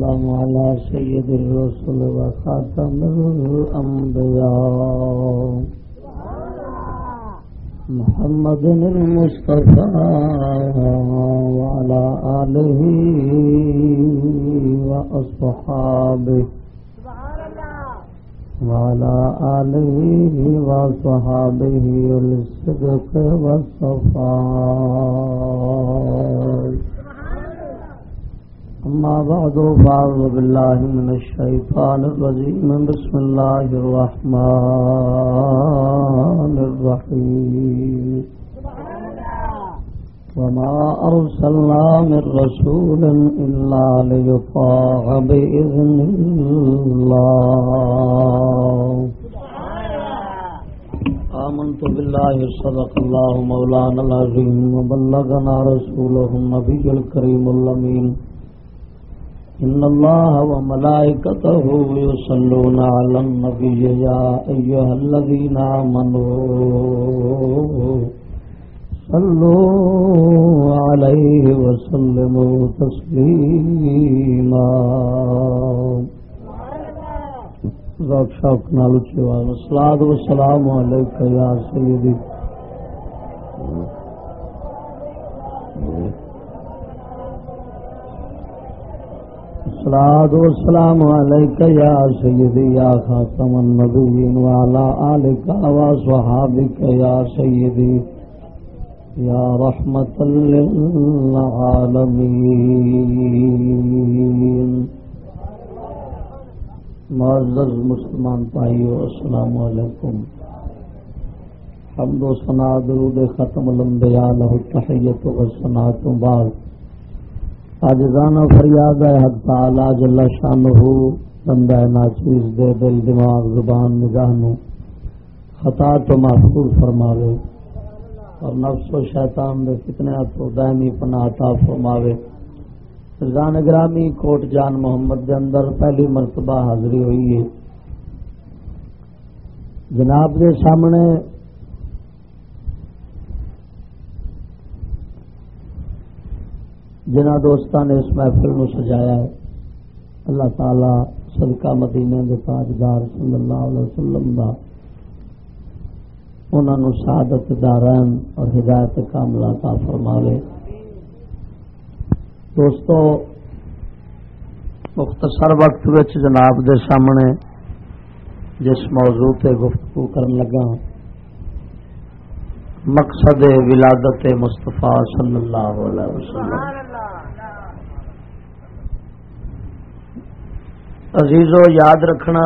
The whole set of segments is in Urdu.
والسلام على سيد الرسل وخاتم الأنبياء. محمد المصطفى وعلى آله وأصحابه. وعلى آله وصحابه للصدق والصفاء. أما بعد، فأعوذ بالله من الشيطان الرجيم. بسم الله الرحمن الرحيم. وما أرسلنا من رسول إلا ليطاع بإذن الله. آمنت بالله، صدق الله مولانا العظيم، وبلغنا رسوله النبي الكريم اللمين إن الله وملائكته يصلون على النبي يا أيها الذين آمنوا صلوا عليه وسلموا تسليما ذوق شوق نال اچھوا الصلاه والسلام عليك يا سيدي الصلاه والسلام عليك يا سيدي، يا خاتم النبيين، وعلى اليك وصحابك يا سيدي، يا رحمة للعالمين. معزز مسلمان بھائیو، السلام علیکم. حمد و ثنا درود ختم الانبیاء لہ تحیت و ثنا تو بعد. اج فریاد ہے، حق تعالی جل شانہ بندہ ناچیز دے دل، دماغ، زبان، نگاہ نو۔ خطا تو محفوظ فرماوے۔ اور نفس و شیطان دے فتنے تو دائمی پناہ عطا فرماوے۔ رضان گرامی کوٹ جان محمد دے اندر پہلی مرتبہ حاضری ہوئی ہے۔ جناب دے سامنے جنہ دوستان نے اس محفل نو سجایا ہے، اللہ تعالی صدقہ مدینے دے تاجدار صلی اللہ علیہ وسلم دا انہوں سعادت دارین اور ہدایت کاملہ کا فرماوے۔ دوستو، مختصر وقت وچ جناب دے سامنے جس موضوع پہ گفتگو کرن لگا، مقصد ولادت مصطفیٰ صلی اللہ علیہ وسلم۔ عزیزو یاد رکھنا،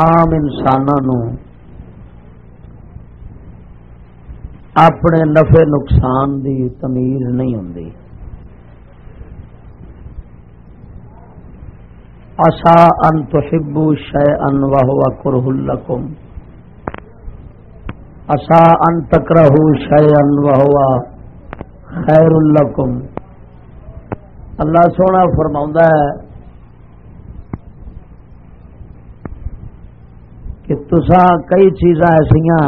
عام انسانوں اپنے نفع نقصان دی تمیز نہیں ہوں اصا ان تحبو شے ان وہ کرہ لکم۔ اصا ان تکرہ شے ان وہ خیر لکم۔ اللہ سونا فرما ہے کہ تسا کئی چیزاں ایسا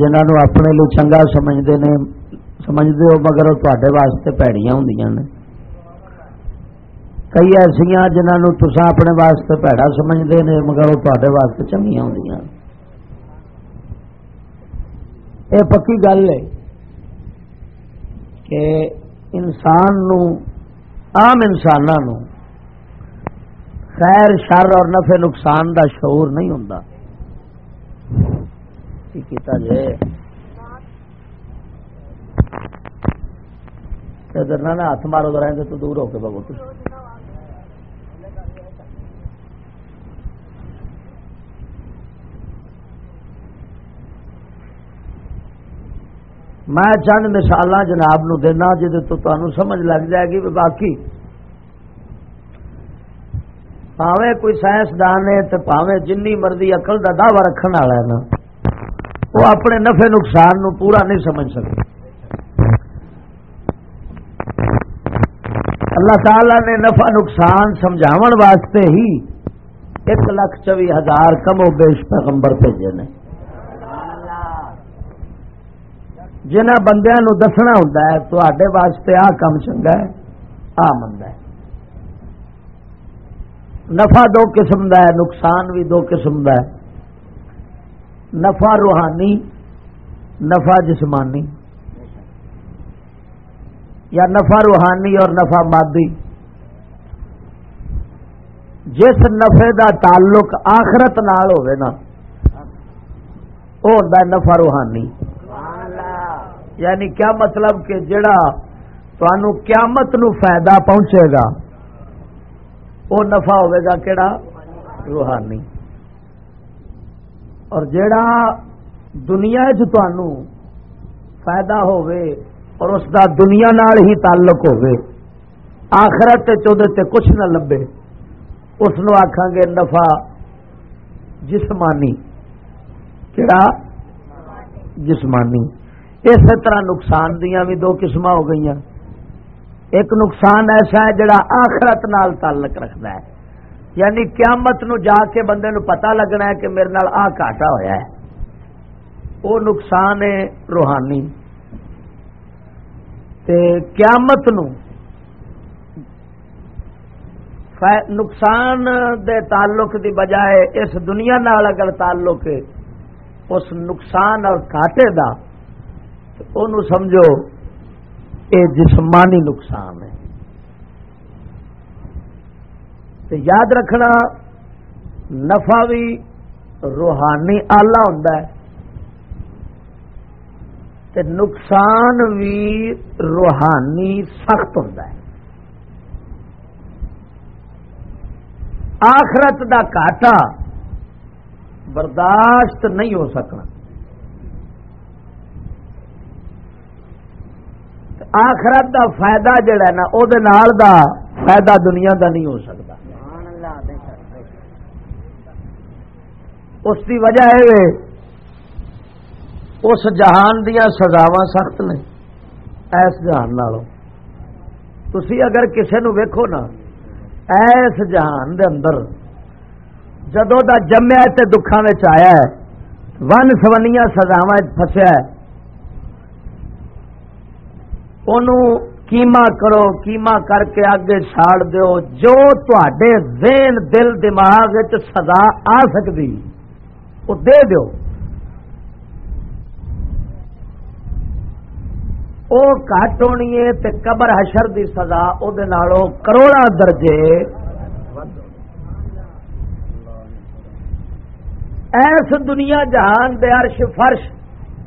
جنہوں اپنے لیے چنگا سمجھتے نے سمجھتے ہو، مگر وہ تے واسطے پیڑیاں ہوں نے۔ کئی ایسا جنہوں تسا اپنے واسطے پیڑا سمجھتے ہیں، مگر وہ تے واسطے چنگیا ہوں یہ پکی گل ہے کہ انسان نو عام انسانوں خیر شر اور نفع نقصان دا شعور نہیں ہوں جی ادھر نہ ہاتھ مارو رہے تو دور ہو کے بابو میں چند مثال جناب نو دینا جی تو تمہیں سمجھ لگ جائے گی باقی۔ پاوے کوئی سائنسدان ہے تو پاوے جن مرضی اقل کا دعوی رکھنے والا ہے نا، وہ اپنے نفع نقصان نو پورا نہیں سمجھ سکتے اللہ تعالی نے نفع نقصان سمجھاو واسطے ہی ایک لاکھ چوی ہزار کم و بیش پیغمبر بھیجے نے۔ جنہ بندیا دسنا ہوں تے واسطے آ کام چنگا ہے، آ مند ہے۔ نفع دو قسم کا ہے، نقصان بھی دو قسم کا ہے۔ نفع روحانی، نفع جسمانی۔ یا نفع روحانی اور نفع مادی۔ جس نفے دا تعلق آخرت نال ہوئے نا وہ ہوتا ہے نفع روحانی۔ یعنی کیا مطلب کہ جڑا تنوع قیامت نو فائدہ پہنچے گا، وہ نفع گا کہڑا روحانی۔ اور جڑا دنیا فائدہ ہوئے اور اس دا دنیا نال ہی تعلق ہوئے، آخرت تے کچھ نہ لبے، اس آخان گے نفع جسمانی۔ کہڑا جسمانی۔ اسی طرح نقصان دیا بھی دو قسم ہو گئی ایک نقصان ایسا ہے جڑا آخرت نال تعلق رکھتا ہے۔ یعنی قیامت نو جا کے بندے نو پتا لگنا ہے کہ میرے نال آ کاٹا ہوا ہے۔ وہ نقصان ہے روحانی۔ تے قیامت نو نقصان دے تعلق دی بجائے اس دنیا نال اگر تعلق ہے، اس نقصان اور کاٹے دا ان سمجھو یہ جسمانی نقصان ہے۔ تو یاد رکھنا، نفع بھی روحانی آلہ ہوں نقصان بھی روحانی سخت ہوں آخرت دا کاٹا برداشت نہیں ہو سکنا۔ آخرت دا فائدہ جڑا نا او دے نال دا فائدہ دنیا دا نہیں ہو سکتا۔ اس دی وجہ ہے اس جہان دیا سزاوا سخت نے۔ ایس جہان نالوں۔ تھی اگر کسے نو ویکھو نا ایس جہان دے اندر جدو دا جمیا تے دکھان آیا ہے ون سونیاں سزاوا فسیا ہے کیما کرو کیما کر کے آگے چھاڑ دیو جو تے ذہن دل دماغ سزا آ سکتی وہ دے دیو او کٹ ہونی ہے تے قبر حشر دی سزا او دے نالو کروڑا درجے ایس دنیا جہان دے عرش فرش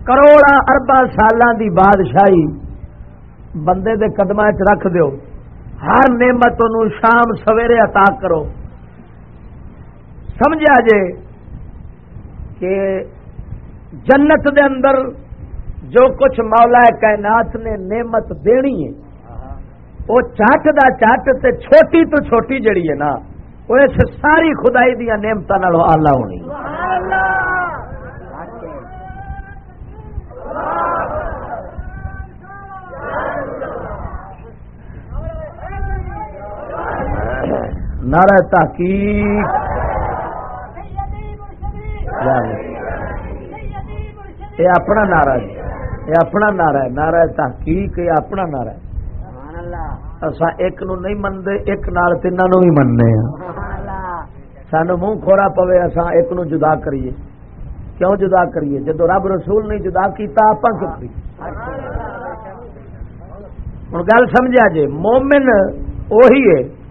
کروڑا اربا سالاں دی بادشاہی بندے دے قدم چ رکھ دیو۔ ہر نعمت شام سویرے عطا کرو۔ سمجھا جے کہ جنت دے اندر جو کچھ مولا کائنات نے نعمت دینی ہے وہ چٹ دا چٹ تے چھوٹی تو چھوٹی جڑی ہے نا وہ اس ساری خدائی دیا نعمت آلہ ہونی نعرہ تحقیق۔ یہ اپنا نعرہ ہے۔ یہ اپنا نعرہ ہے۔ نعرہ تحقیق یہ اپنا نعرہ ہے۔ اصا ایک نو نہیں منتے ایک نال تین نو بھی مننے ہاں۔ سانو منہ کھوڑا پوے اصا ایک نو جدا کریے۔ کیوں جدا کریے؟ جدو رب رسول نہیں جدا کیتا آپ کی ہوں گل سمجھا جی مومن وہی ہے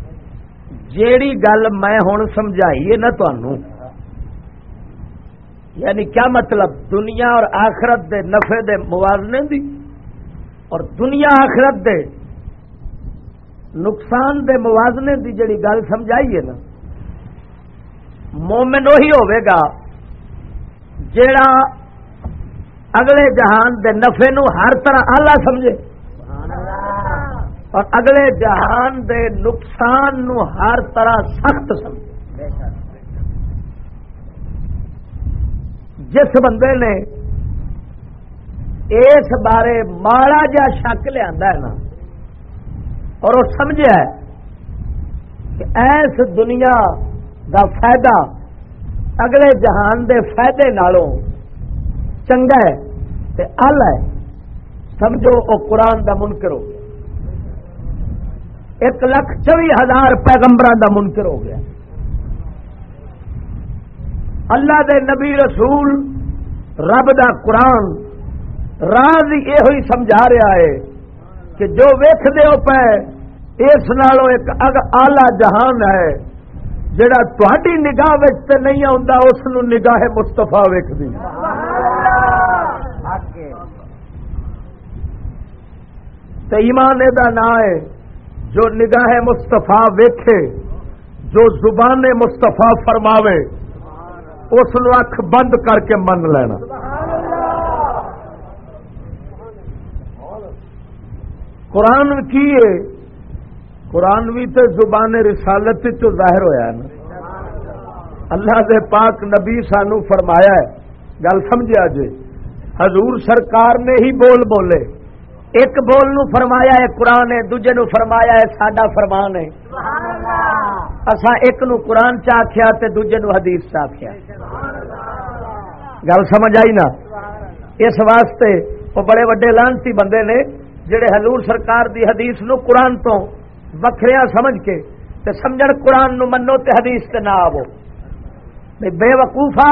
جیڑی گل میں ہوں سمجھائی ہے نا یعنی کیا مطلب؟ دنیا اور آخرت دے نفے دے موازنے دی؟ اور دنیا آخرت دے نقصان دے موازنے دی جڑی گل سمجھائی ہے نا، مومن وہی ہوے گا جیڑا اگلے جہان دے نفے نو ہر طرح آلہ سمجھے۔ اور اگلے جہان دے نقصان نو ہر طرح سخت سمجھے۔ جس بندے نے اس بارے ماڑا جا شک لیا نا، اور وہ سمجھا کہ ایس دنیا دا فائدہ اگلے جہان دے فائدے نالوں چنگا ہے تے ال ہے۔ سمجھو، وہ قرآن دا منکر ہو۔ گیا ایک لاکھ چوی ہزار پیغمبر دا منکر ہو گیا۔ اللہ دے نبی رسول رب دا قرآن راز یہ ہوئی سمجھا رہا ہے کہ جو ویخ دے پہ اس نالوں ایک آلہ جہان ہے۔ جڑا تھی نگاہ تے نہیں آتا اس نگاہ مستفا ویکتی ایمان دا نام ہے۔ جو نگاہ مستفا ویکھے، جو زبان مستفا فرماوے، اس اکھ بند کر کے من لینا۔ قرآن کی ہے؟ قرآن بھی تو زبان رسالت چ ظاہر ہوا نا۔ اللہ دے پاک نبی سانو فرمایا ہے۔ گل سمجھا جی حضور سرکار نے ہی بول بولے۔ ایک بول نو فرمایا ہے قرآن ہے دوجے نو فرمایا ہے ساڈا فرمان ہے۔ اسا ایک نو قرآن چاخیا تے دوجے نو حدیث چاخیا گل سمجھ آئی نا؟ اس واسطے وہ بڑے وڈے لانتی بندے نے جڑے حضور سرکار دی حدیث نو قرآن تو وکھریا سمجھ کے تے سمجھ قرآن نو منو تے حدیث تے نہ آو بے وقوفا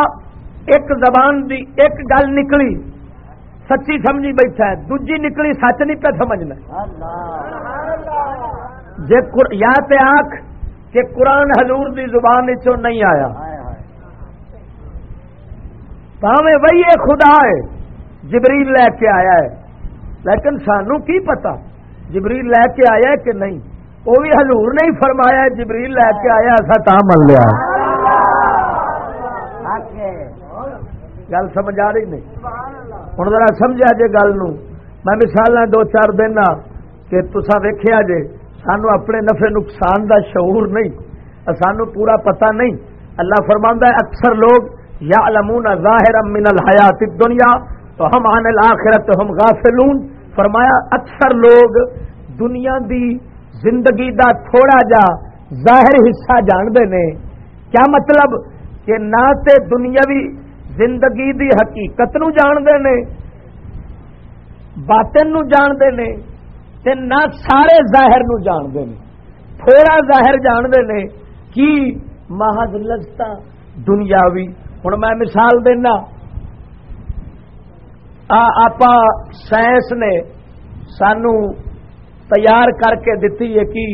ایک زبان دی ایک گل نکلی۔ سچی سمجھی بیٹھا ہے۔ دوجی نکلی سچ نہیں پہ سمجھنا۔ جے یا تے آخ کہ قرآن حضور دی زبان چو نہیں آیا۔ پاوے وہی خدا ہے جبریل لے کے آیا ہے۔ لیکن سانو کی پتا جبریل لے کے آیا ہے کہ نہیں؟ وہ بھی حضور نے ہی فرمایا جبریل لے کے آیا ایسا تا مل لیا۔ گل سمجھ آ رہی نہیں؟ ہوں ذرا سمجھا جے گل میں مثال دو چار دینا کہ تسا ویخیا جے سانو اپنے نفے نقصان دا شعور نہیں سانو پورا پتا نہیں اللہ فرما ہے اکثر لوگ یا لمون ظاہر من الحیات دنیا تو ہم آن الآخرت ہم غافلون فرمایا اکثر لوگ دنیا دی زندگی دا تھوڑا جا ظاہر حصہ جانتے ہیں کیا مطلب کہ نہ تے دنیاوی زندگی دی حقیقت نو جانتے ہیں باطن نو جانتے ہیں تے نہ سارے ظاہر نو جانتے ہیں تھوڑا ظاہر جانتے ہیں کی محض لذت دنیاوی۔ ہوں میں مثال دینا آپ سائنس نے سانو تیار کر کے دیتی ہے کہ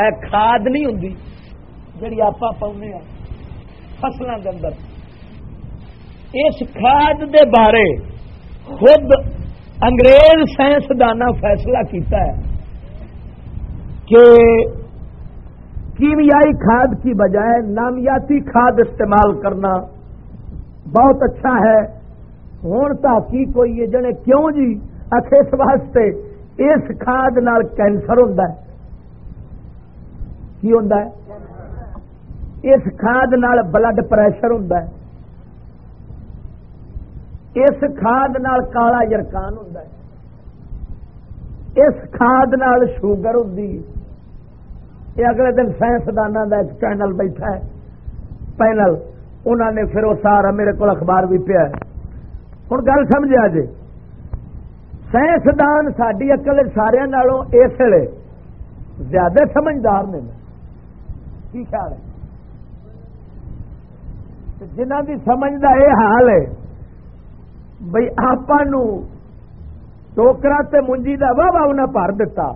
اے کھاد نہیں ہوں جی آپ پاؤنے فصلوں کے اندر۔ اس کھاد دے بارے خود انگریز سائنسدان فیصلہ کیتا ہے کہ کیمیائی کھاد کی بجائے نامیاتی کھاد استعمال کرنا بہت اچھا ہے۔ ہوں تحقیق ہوئی ہے جنے کیوں جی؟ اس واسطے اس کھاد نال کینسر ہوں کی ہوں اس کھاد نال بلڈ پریشر ہوں اس کھاد نال کالا یرکان ہوں اس کھاد نال شوگر ہوں یہ اگلے دن سائنسدانوں کا ایک چینل بیٹھا ہے۔ پینل انہوں نے پھر وہ سارا میرے کو اخبار بھی پیا ہوں گل سمجھا جی۔ سائنسدان ساری اکل سارے اس لیے زیادہ سمجھدار نے۔ کی خیال ہے؟ جنہ کی سمجھ کا یہ حال ہے بھائی آپ ٹوکرا تے منجی کا واہ واہ انہیں بھر دتا۔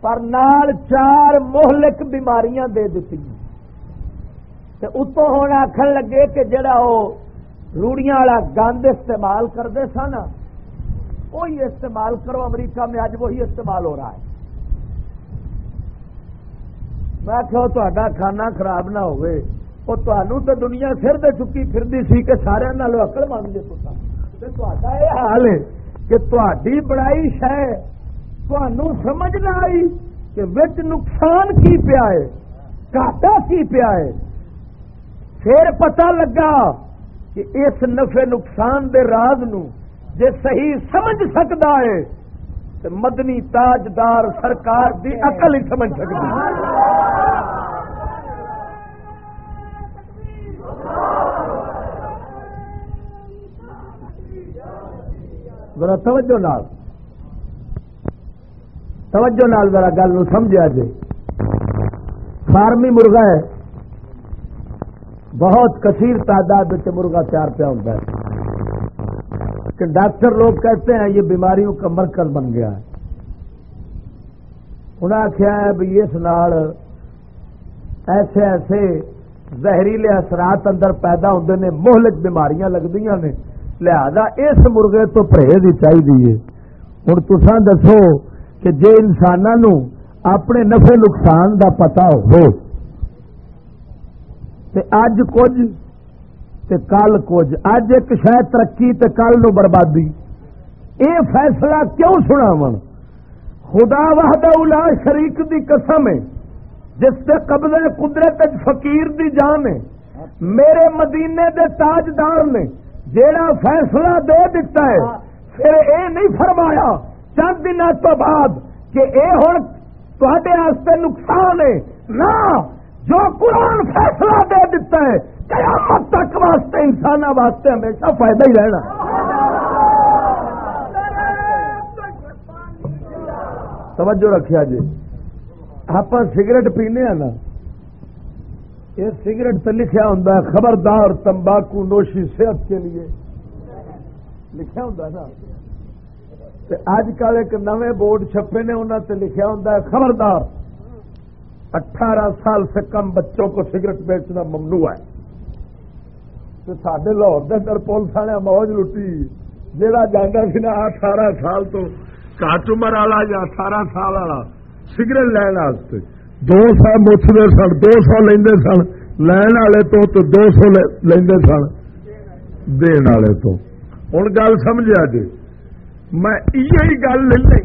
پر نال چار مہلک بیماریاں دے دیتی اتوں ہوں آخر لگے کہ جڑا وہ روڑیاں والا گند استعمال کرتے سن، وہی استعمال کرو، امریکہ میں آج وہی استعمال ہو رہا ہے۔ میں کہ کھانا خراب نہ ہوئے وہ تو دنیا سر دے چکی پھر سی کہ سارے نالوں اکل مان گے تو یہ حال ہے کہ تھی بڑائی شہ سمجھ نہ آئی کہ وچ نقصان کی پیا ہے گاٹا کی پیا ہے پھر پتہ لگا کہ اس نفے نقصان دے راز نو جے صحیح سمجھ سکتا ہے تو مدنی تاجدار سرکار دی عقل ہی سمجھ سکتی ذرا توجہ نال۔ توجہ نال ذرا گل سمجھا جی فارمی مرغا ہے۔ بہت کثیر تعداد مرغا تیار پیا ہوتا ہے۔ کہ ڈاکٹر لوگ کہتے ہیں یہ بیماریوں کا مرکز بن گیا ہے۔ انہیں آخیا ہے بھی اس نال ایسے ایسے زہریلے اثرات اندر پیدا ہوتے ہیں مہلک بیماریاں لگتی نے۔ لہذا اس مرغے تو پرہیز ہی چاہیے۔ ہوں تسان دسو کہ جے انسانوں اپنے نفے نقصان دا پتا ہو، تے اج کچھ تے کل کچھ اج ایک شاید ترقی تے کل نو بربادی۔ اے فیصلہ کیوں سنا خدا وحدہ الا شریک دی قسم ہے، جس سے قبضے قدرت فقیر دی جان ہے۔ میرے مدینے دے تاجدار نے جیڑا فیصلہ دے دیتا ہے، پھر اے نہیں فرمایا، چند دن تو بعد کہ اے ہوں تے نقصان ہے۔ نہ، جو قرآن فیصلہ دے دیتا ہے، قیامت تک واسطے انسان واسطے ہمیشہ فائدہ ہی رہنا۔ توجہ رکھیا جی آپ سگریٹ پینے ہاں نا؟ یہ سگریٹ تو لکھا ہوں خبردار تمباکو نوشی صحت کے لیے۔ لکھا ہوں نا؟ اج کل ایک نئے بورڈ چھپے نے انہوں نے لکھا ہوں خبردار۔ اٹھارہ سال سے کم بچوں کو سگریٹ بیچنا ممنوع ہے۔ تو سڈے لاہور کے اندر پولیس والے موج لٹی۔ جہاں جانا سا اٹھارہ سال تو کٹ عمر والا یا اٹھارہ سال والا سگریٹ لین دو سو مچھتے سن، دو سو لے سن، لین والے تو تو دو سو لے سن۔ دن والے تو۔ ہوں گل سمجھا جی۔ میں یہ گل لے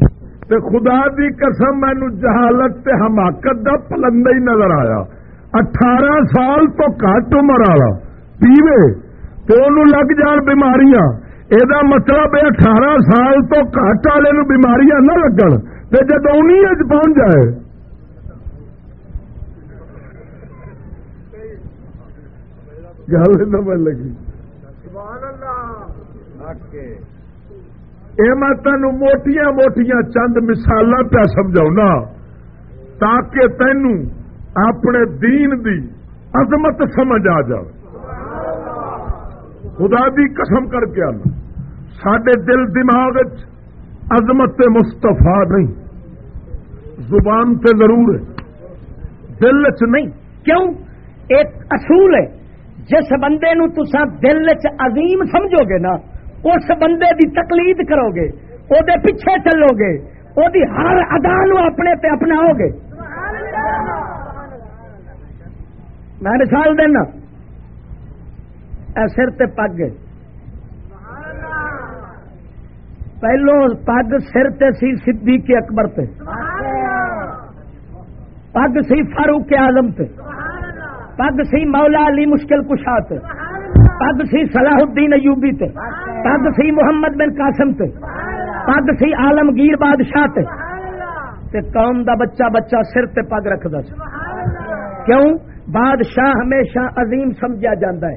تے خدا دی قسم مینو جہالت تے حماقت دا پلندہ ہی نظر آیا۔ اٹھارہ سال تو کٹ عمر والا۔ پیوے تو انہوں لگ جان بیماریاں۔ یہ مطلب ہے اٹھارہ سال تو کٹ والے بیماریاں نہ لگن۔ جب انہیں پہنچ جائے گل سمجھ لگی۔ یہ میں تین موٹیاں موٹیاں چند مثال پیا سمجھا تاکہ تینوں اپنے دین دی عظمت سمجھ آ جائے خدا دی قسم کر کے آنا۔ سڈے دل دماغ عظمت مستفا نہیں۔ زبان تے ضرور ہے۔ دل چ نہیں۔ کیوں؟ ایک اصول ہے۔ جس بندے نو تسا دل چ عظیم سمجھو گے نا اس بندے دی تقلید کرو گے او دے پیچھے چلو گے او دی ہر ادا نو اپنے تے اپناؤ گے میں مثال دینا اے سر تے پگ۔ پہلو پگ سر تے سی صدیق اکبر تے۔ پگ سی فاروق اعظم تے۔ پگ سی مولا علی مشکل کشا تے پگ سی صلاح الدین ایوبی تے پگ سی محمد بن قاسم تے پگ سی عالمگیر بادشاہ تے تے قوم دا بچہ بچہ سر تے پگ رکھدا سی۔ کیوں؟ بادشاہ ہمیشہ عظیم سمجھا جاتا ہے۔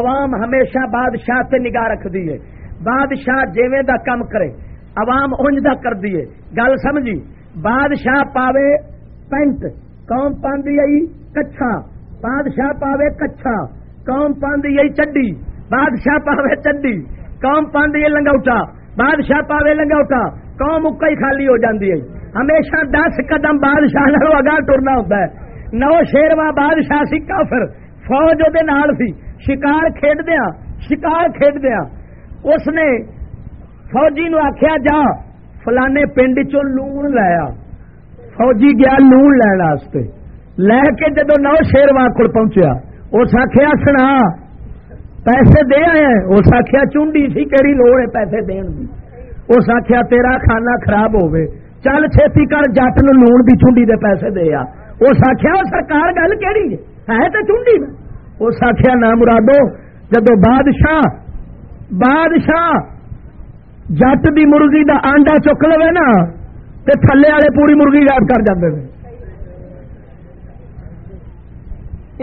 عوام ہمیشہ بادشاہ تے نگاہ رکھ دیے بادشاہ جیویں دا کم کرے، عوام اونج دا کر دیے گل سمجھی؟ بادشاہ پاوے پینٹ، قوم پاندی آئی کچھا بادشاہ پاوے کچھا، قوم پاندی آئی چڈی۔ بادشاہ پاوے چڈی، قوم پاندی لنگوٹا بادشاہ پاوے لنگوٹا قوم اکا ہی خالی ہو جاندی ہے۔ ہمیشہ دس قدم بادشاہ نالوں اگاں ٹرنا ہوتا ہے۔ نو شیرواں بادشاہ سی کافر، فوج وہ نال سی۔ شکار کھیڈ دیا شکار کھیڈ دیا اس نے فوجی نو آخیا جا، فلانے پنڈ چ لون لایا فوجی گیا لون لین واسطے۔ لے کے جدو نو شیرواں کو پہنچیا، اس آخیا سنا، پیسے دے آئے اس آخیا چونڈی سی کہڑی لوڑ ہے پیسے دین دی۔ اس آخیا تیرا کھانا خراب ہوے چل چھتی کر، جٹ نو لون دی چونڈی دے پیسے دے آ۔ اس آخیا سرکار، گل کہڑی ہے؟ تو چونڈی میں اس آخیا نہ مرادو، جدو بادشاہ بادشاہ جٹ دی مرغی دا آنڈا چک لو نا، تے تھلے والے پوری مرغی یاد کر جاتے ہیں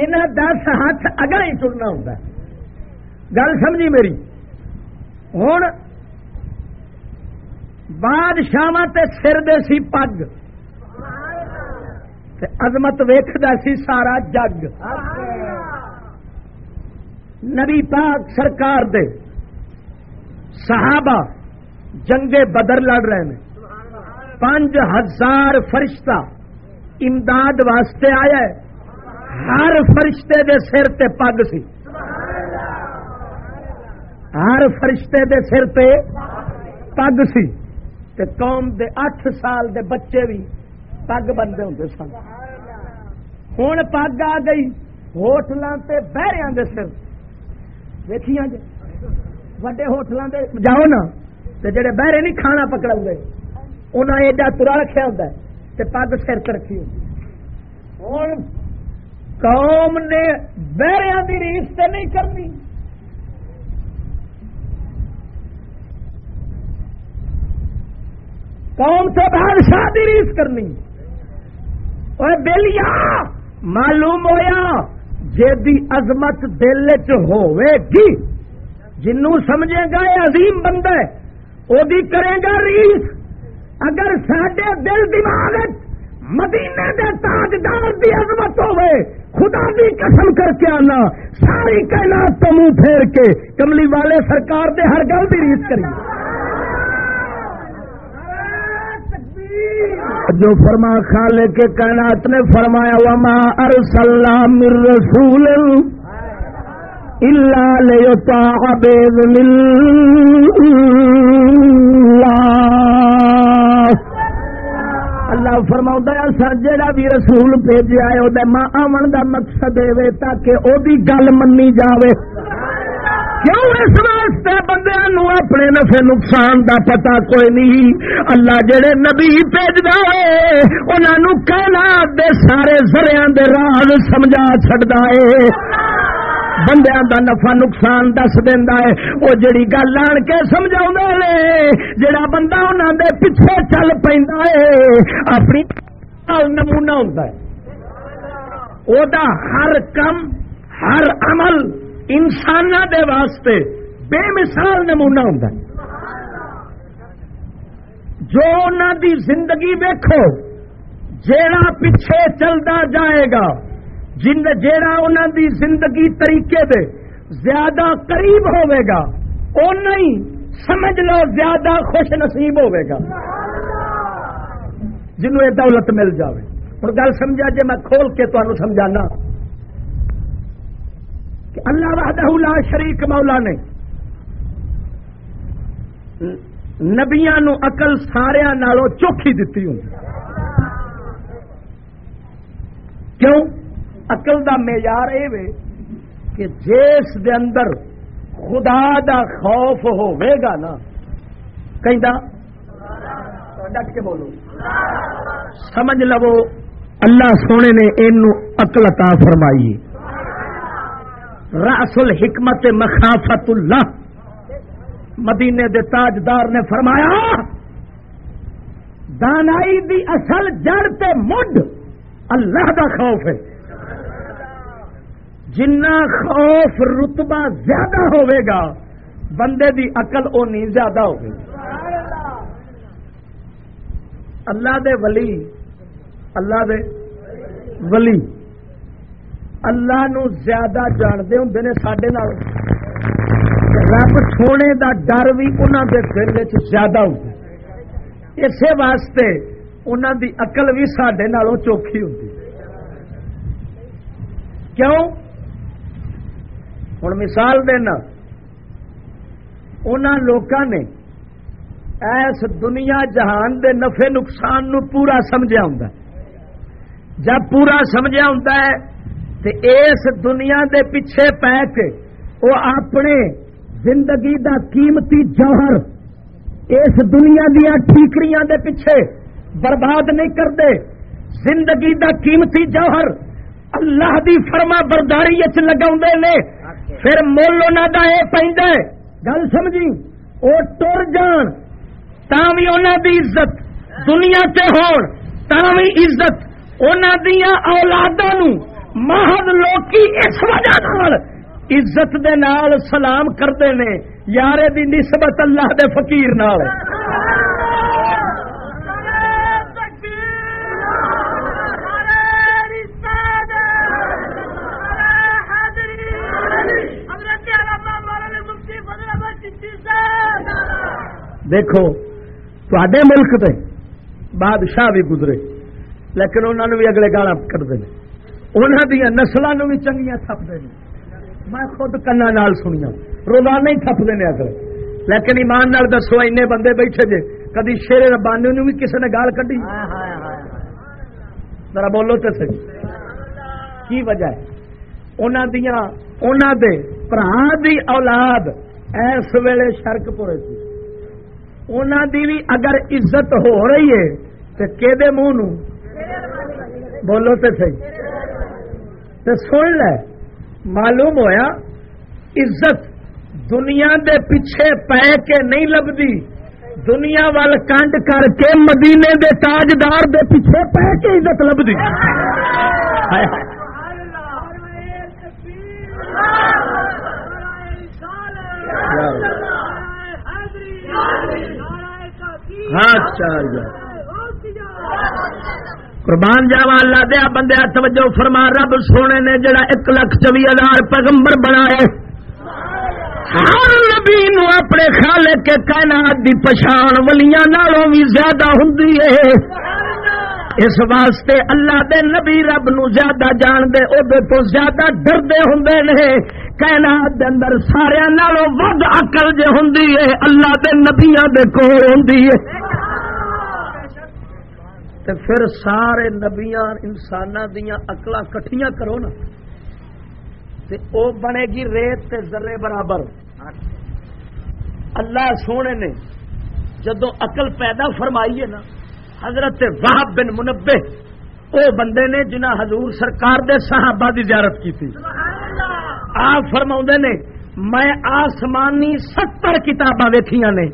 انہیں دس ہاتھ اگر ہی چننا ہوتا ہے۔ گل سمجھی میری؟ ہوں بادشاہ سر دے سی پگ۔ عظمت سی سارا جگ۔ نبی پاک سرکار دے صحابہ جنگے بدر لڑ رہے ہیں پانچ ہزار فرشتہ امداد واسطے آیا ہے۔ ہر فرشتے دے سر تے پگ سی۔ ہر فرشتے دے سر تے پگ سی۔ تے قوم دے اٹھ سال دے بچے بھی پگ بنتے ہوں سن۔ ہوں پگ آ گئی ہوٹلوں سے بہریا ہاں دے سر۔ دیکھیے جی وڈے ہوٹلوں سے جاؤ نا، تے جڑے بہرے نہیں کھانا پکڑا گے انہیں ایڈا ترا رکھا ہوتا ہے، تے پگ سر تے رکھی ہوتی ہوں قوم نے بہریا کی ریس تے نہیں کرنی۔ قوم سے بادشاہ دی ریس کرنی۔ اور بلیا، معلوم ہویا جی عظمت دل چ گی۔ جنوں سمجھے گا یہ عظیم بندہ ہے وہ بھی کرے گا ریس۔ اگر سڈے دل دماغ مدینے دے تاجدار دی عظمت ہوئے خدا دی قسم کر کے آنا، ساری کائنات تو منہ پھیر کے کملی والے سرکار دے ہر گل بھی ریس کری۔ جو فرما خالے کے کائنات نے فرمایا، وما ارسلنا من رسول الا لیطاع باذن اللہ فرماؤں سر جا بھی رسول بھیجا ہے وہ ماں آمن کا مقصد دے تاکہ وہ گل منی جاوے۔ کیوں اس واسطے بندے نو اپنے نفے نقصان دا پتا کوئی نہیں؟ اللہ جڑے نبی بھیجدا ہے، انہاں کہنا دے سارے زریاں دے راز سمجھا چھڑدا ہے۔ بندیاں دا نفع نقصان دس دینا ہے۔ وہ جڑی گل آن کے سمجھا جڑا بندہ انہوں دے پیچھے چل پہ اپنی نمونہ ہوتا ہے۔ وہ ہر کم، ہر عمل انسان دے واسطے بے مثال نمونہ ہوں جو انہوں دی زندگی ویکھو، جیڑا پیچھے چلتا جائے گا جن جیڑا انہوں دی زندگی طریقے دے زیادہ قریب ہوئے گا او نہیں سمجھ لو زیادہ خوش نصیب ہوئے گا۔ جنہوں یہ دولت مل جاوے۔ ہوں گل سمجھا جی میں کھول کے تمہیں سمجھانا۔ کہ اللہ وحدہ لا شریک مولا نے نبیا نو اقل سارا نالوں چوکھی دیتی ہوں کیوں؟ اقل دا معیار یہ کہ جس دے اندر خدا دا خوف ہوئے گا نا، کہیں ڈٹ کے بولو؟ سمجھ لو، اللہ سونے نے یہ اقل عطا فرمائی۔ راس الحکمت مخافت اللہ۔ مدینے دے تاجدار نے فرمایا، دانائی دی اصل جڑ تے مڈ اللہ دا خوف ہے۔ جنا خوف رتبہ زیادہ ہوئے گا، بندے دی عقل اونی زیادہ ہوگی۔ اللہ دے ولی، اللہ دے ولی۔ اللہ نو زیادہ جانتے ہوں نے سڈے رب سونے دا ڈر بھی انہوں کے دل زیادہ ہوں اسی واسطے انہوں دی اقل بھی سڈے چوکھی ہوں کیوں؟ ہوں مثال دینا ان لوگوں نے ایس دنیا جہان دے نفے نقصان نو پورا سمجھا ہوں جب پورا سمجھا ہوں اس دنیا دے پیچھے پی کے وہ اپنے زندگی دا قیمتی جوہر اس دنیا دیا ٹھیکریاں دے پیچھے برباد نہیں کرتے زندگی دا قیمتی جوہر اللہ دی فرما برداری لگا نے پھر مل انہوں کا یہ پہ گل سمجھی؟ وہ ٹر جان، تا بھی انہوں دی عزت دنیا سے ہون بھی عزت انہوں دیا اولادوں محض لوکی اس وجہ نال عزت دے نال سلام کرتے نے، یارے دی نسبت اللہ دے فقیر نال۔ دیکھو تے ملک تے بادشاہ بھی گزرے لیکن انہوں نے بھی اگلے گالا کرتے ہیں انہوں دیا نسلوں بھی چنگیا تھپتے ہیں میں خود کنا نال سنیا روزانہ ہی تھپتے ہیں اگلے۔ لیکن ایمان نال دسو این بندے بیٹھے جے کدی شیر ربانی بھی کسی نے گال کھی ذرا بولو تو سی کی وجہ ہے؟ انہوں دیا انہوں دے برا دی اولاد اس ویلے شرک پورے تھی انہوں دی بھی اگر عزت ہو رہی ہے تو کہ منہ بولو تو صحیح تو سن لے معلوم ہویا عزت دنیا دے پیچھے پے کے نہیں لبدی دنیا وال کنڈ کر کے مدینے دے تاجدار دے پیچھے پے کے عزت لبدی ہاں چار قربان جاوا اللہ دیا بندے توجہ فرما، رب سونے نے جڑا ایک لاکھ چوی ہزار پیغمبر بنایا ہر نبی نو اپنے خالے کے کائنات دی پچھان ولیاں نالوں بھی زیادہ ہوں اس واسطے اللہ دے نبی رب نو زیادہ جان دے او دے تو زیادہ ڈردے ہوں نے۔ کائنات دے اندر سارے نالوں ود عقل جے ہوں اللہ دے نبیاں دے کول ہوں تے پھر سارے نبیا انسان دیا اکلا کٹیاں کرو نا۔ تے او بنے گی ریت تے ذرے برابر۔ اللہ سونے نے جدو اقل پیدا فرمائی ہے نا، حضرت واہ بن منبے او بندے نے جنہ حضور سرکار دے صحابہ دی زیارت کی تھی۔ آپ فرما نے، میں آسمانی ستر کتاباں ویکیاں نے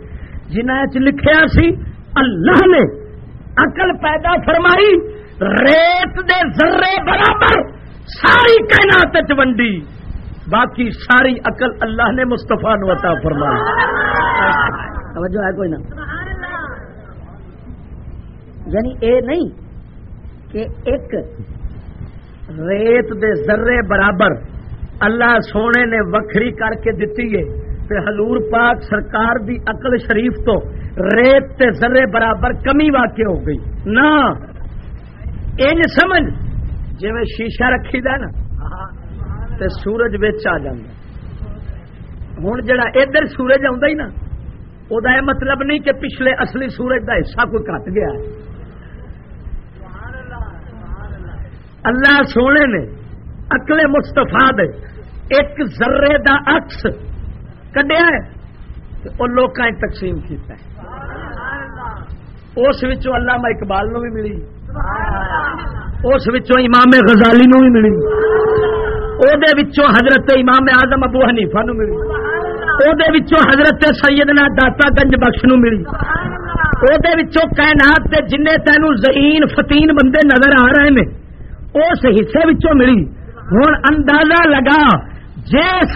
جنہ چ لکھیا سی، اللہ نے عقل پیدا فرمائی، ریت دے ذرے برابر ساری کائنات ونڈی، باقی ساری عقل اللہ نے مستفا نو عطا فرمائی۔ توجہ ہے کوئی نہ۔ یعنی اے نہیں کہ ایک ریت دے ذرے برابر اللہ سونے نے وکھری کر کے دیتی ہے۔ تے حضور پاک سرکار دی عقل شریف تو ریت تے ذرے برابر کمی واقع ہو گئی۔ نہ ان سمجھ۔ جی میں شیشہ رکھی دا نا۔ تے سورج بچ آ جا ہوں جڑا ادھر سورج آ نا وہ مطلب نہیں کہ پچھلے اصلی سورج دا حصہ کوئی کٹ گیا ہے۔ اللہ سونے نے اکلے مستفا دے ایک ذرے دا عکس کڈیا ہے وہ لوگ تقسیم کیتا ہے۔ اس علامہ اقبال نو بھی ملی۔ اس امام غزالی نو بھی ملی۔ وہ حضرت امام آزم ابو حنیفہ نو ملی۔ وہ حضرت سیدنا داتا گنج بخش نو ملی۔ وہ کائنات جن تینوں زئین فتین بندے نظر آ رہے ہیں اس حصے ملی۔ ہوں اندازہ لگا جس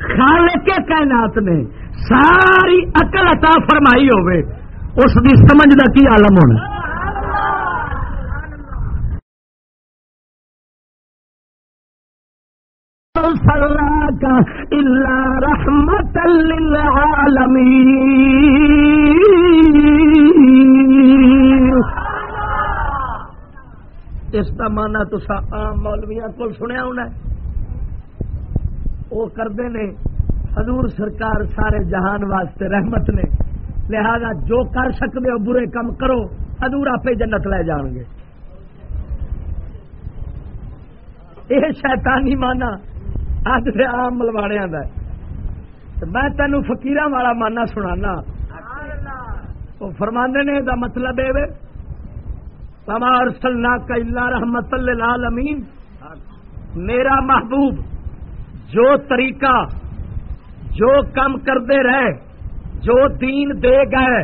خالق کائنات نے ساری اقل عطا فرمائی ہوئے، اس کی سمجھ کا کی آلم ہونا؟ رحمت اس کا مانا تو آم مولویا کو سنیا ہونا وہ کرتے نے حضور سرکار سارے جہان واسطے رحمت نے۔ لہذا جو کر سکتے ہو برے کم کرو ادور آپ جنت لے جان گے۔ یہ شیطانی مانا اج سے آم ملواڑیا میں تینوں فکیر والا مانا سنا وہ فرماندے نے دا مطلب ہے کمار سلنا کا رحمت اللہ امین میرا محبوب جو طریقہ جو کم کرتے رہے جو دین دے گئے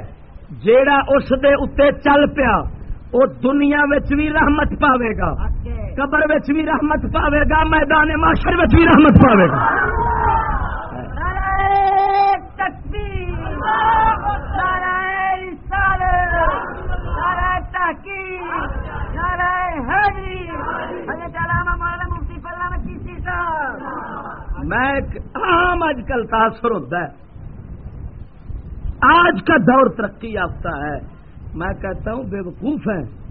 جیڑا اس دے اتے چل پیا وہ دنیا بھی رحمت پاوے گا قبر بھی رحمت پاوے گا میدان معاشر بھی رحمت پاوے گا۔ میں عام اج کل تاثر ہوتا ہے۔ آج کا دور ترقی یافتہ ہے۔ میں کہتا ہوں بے وقوف ہیں۔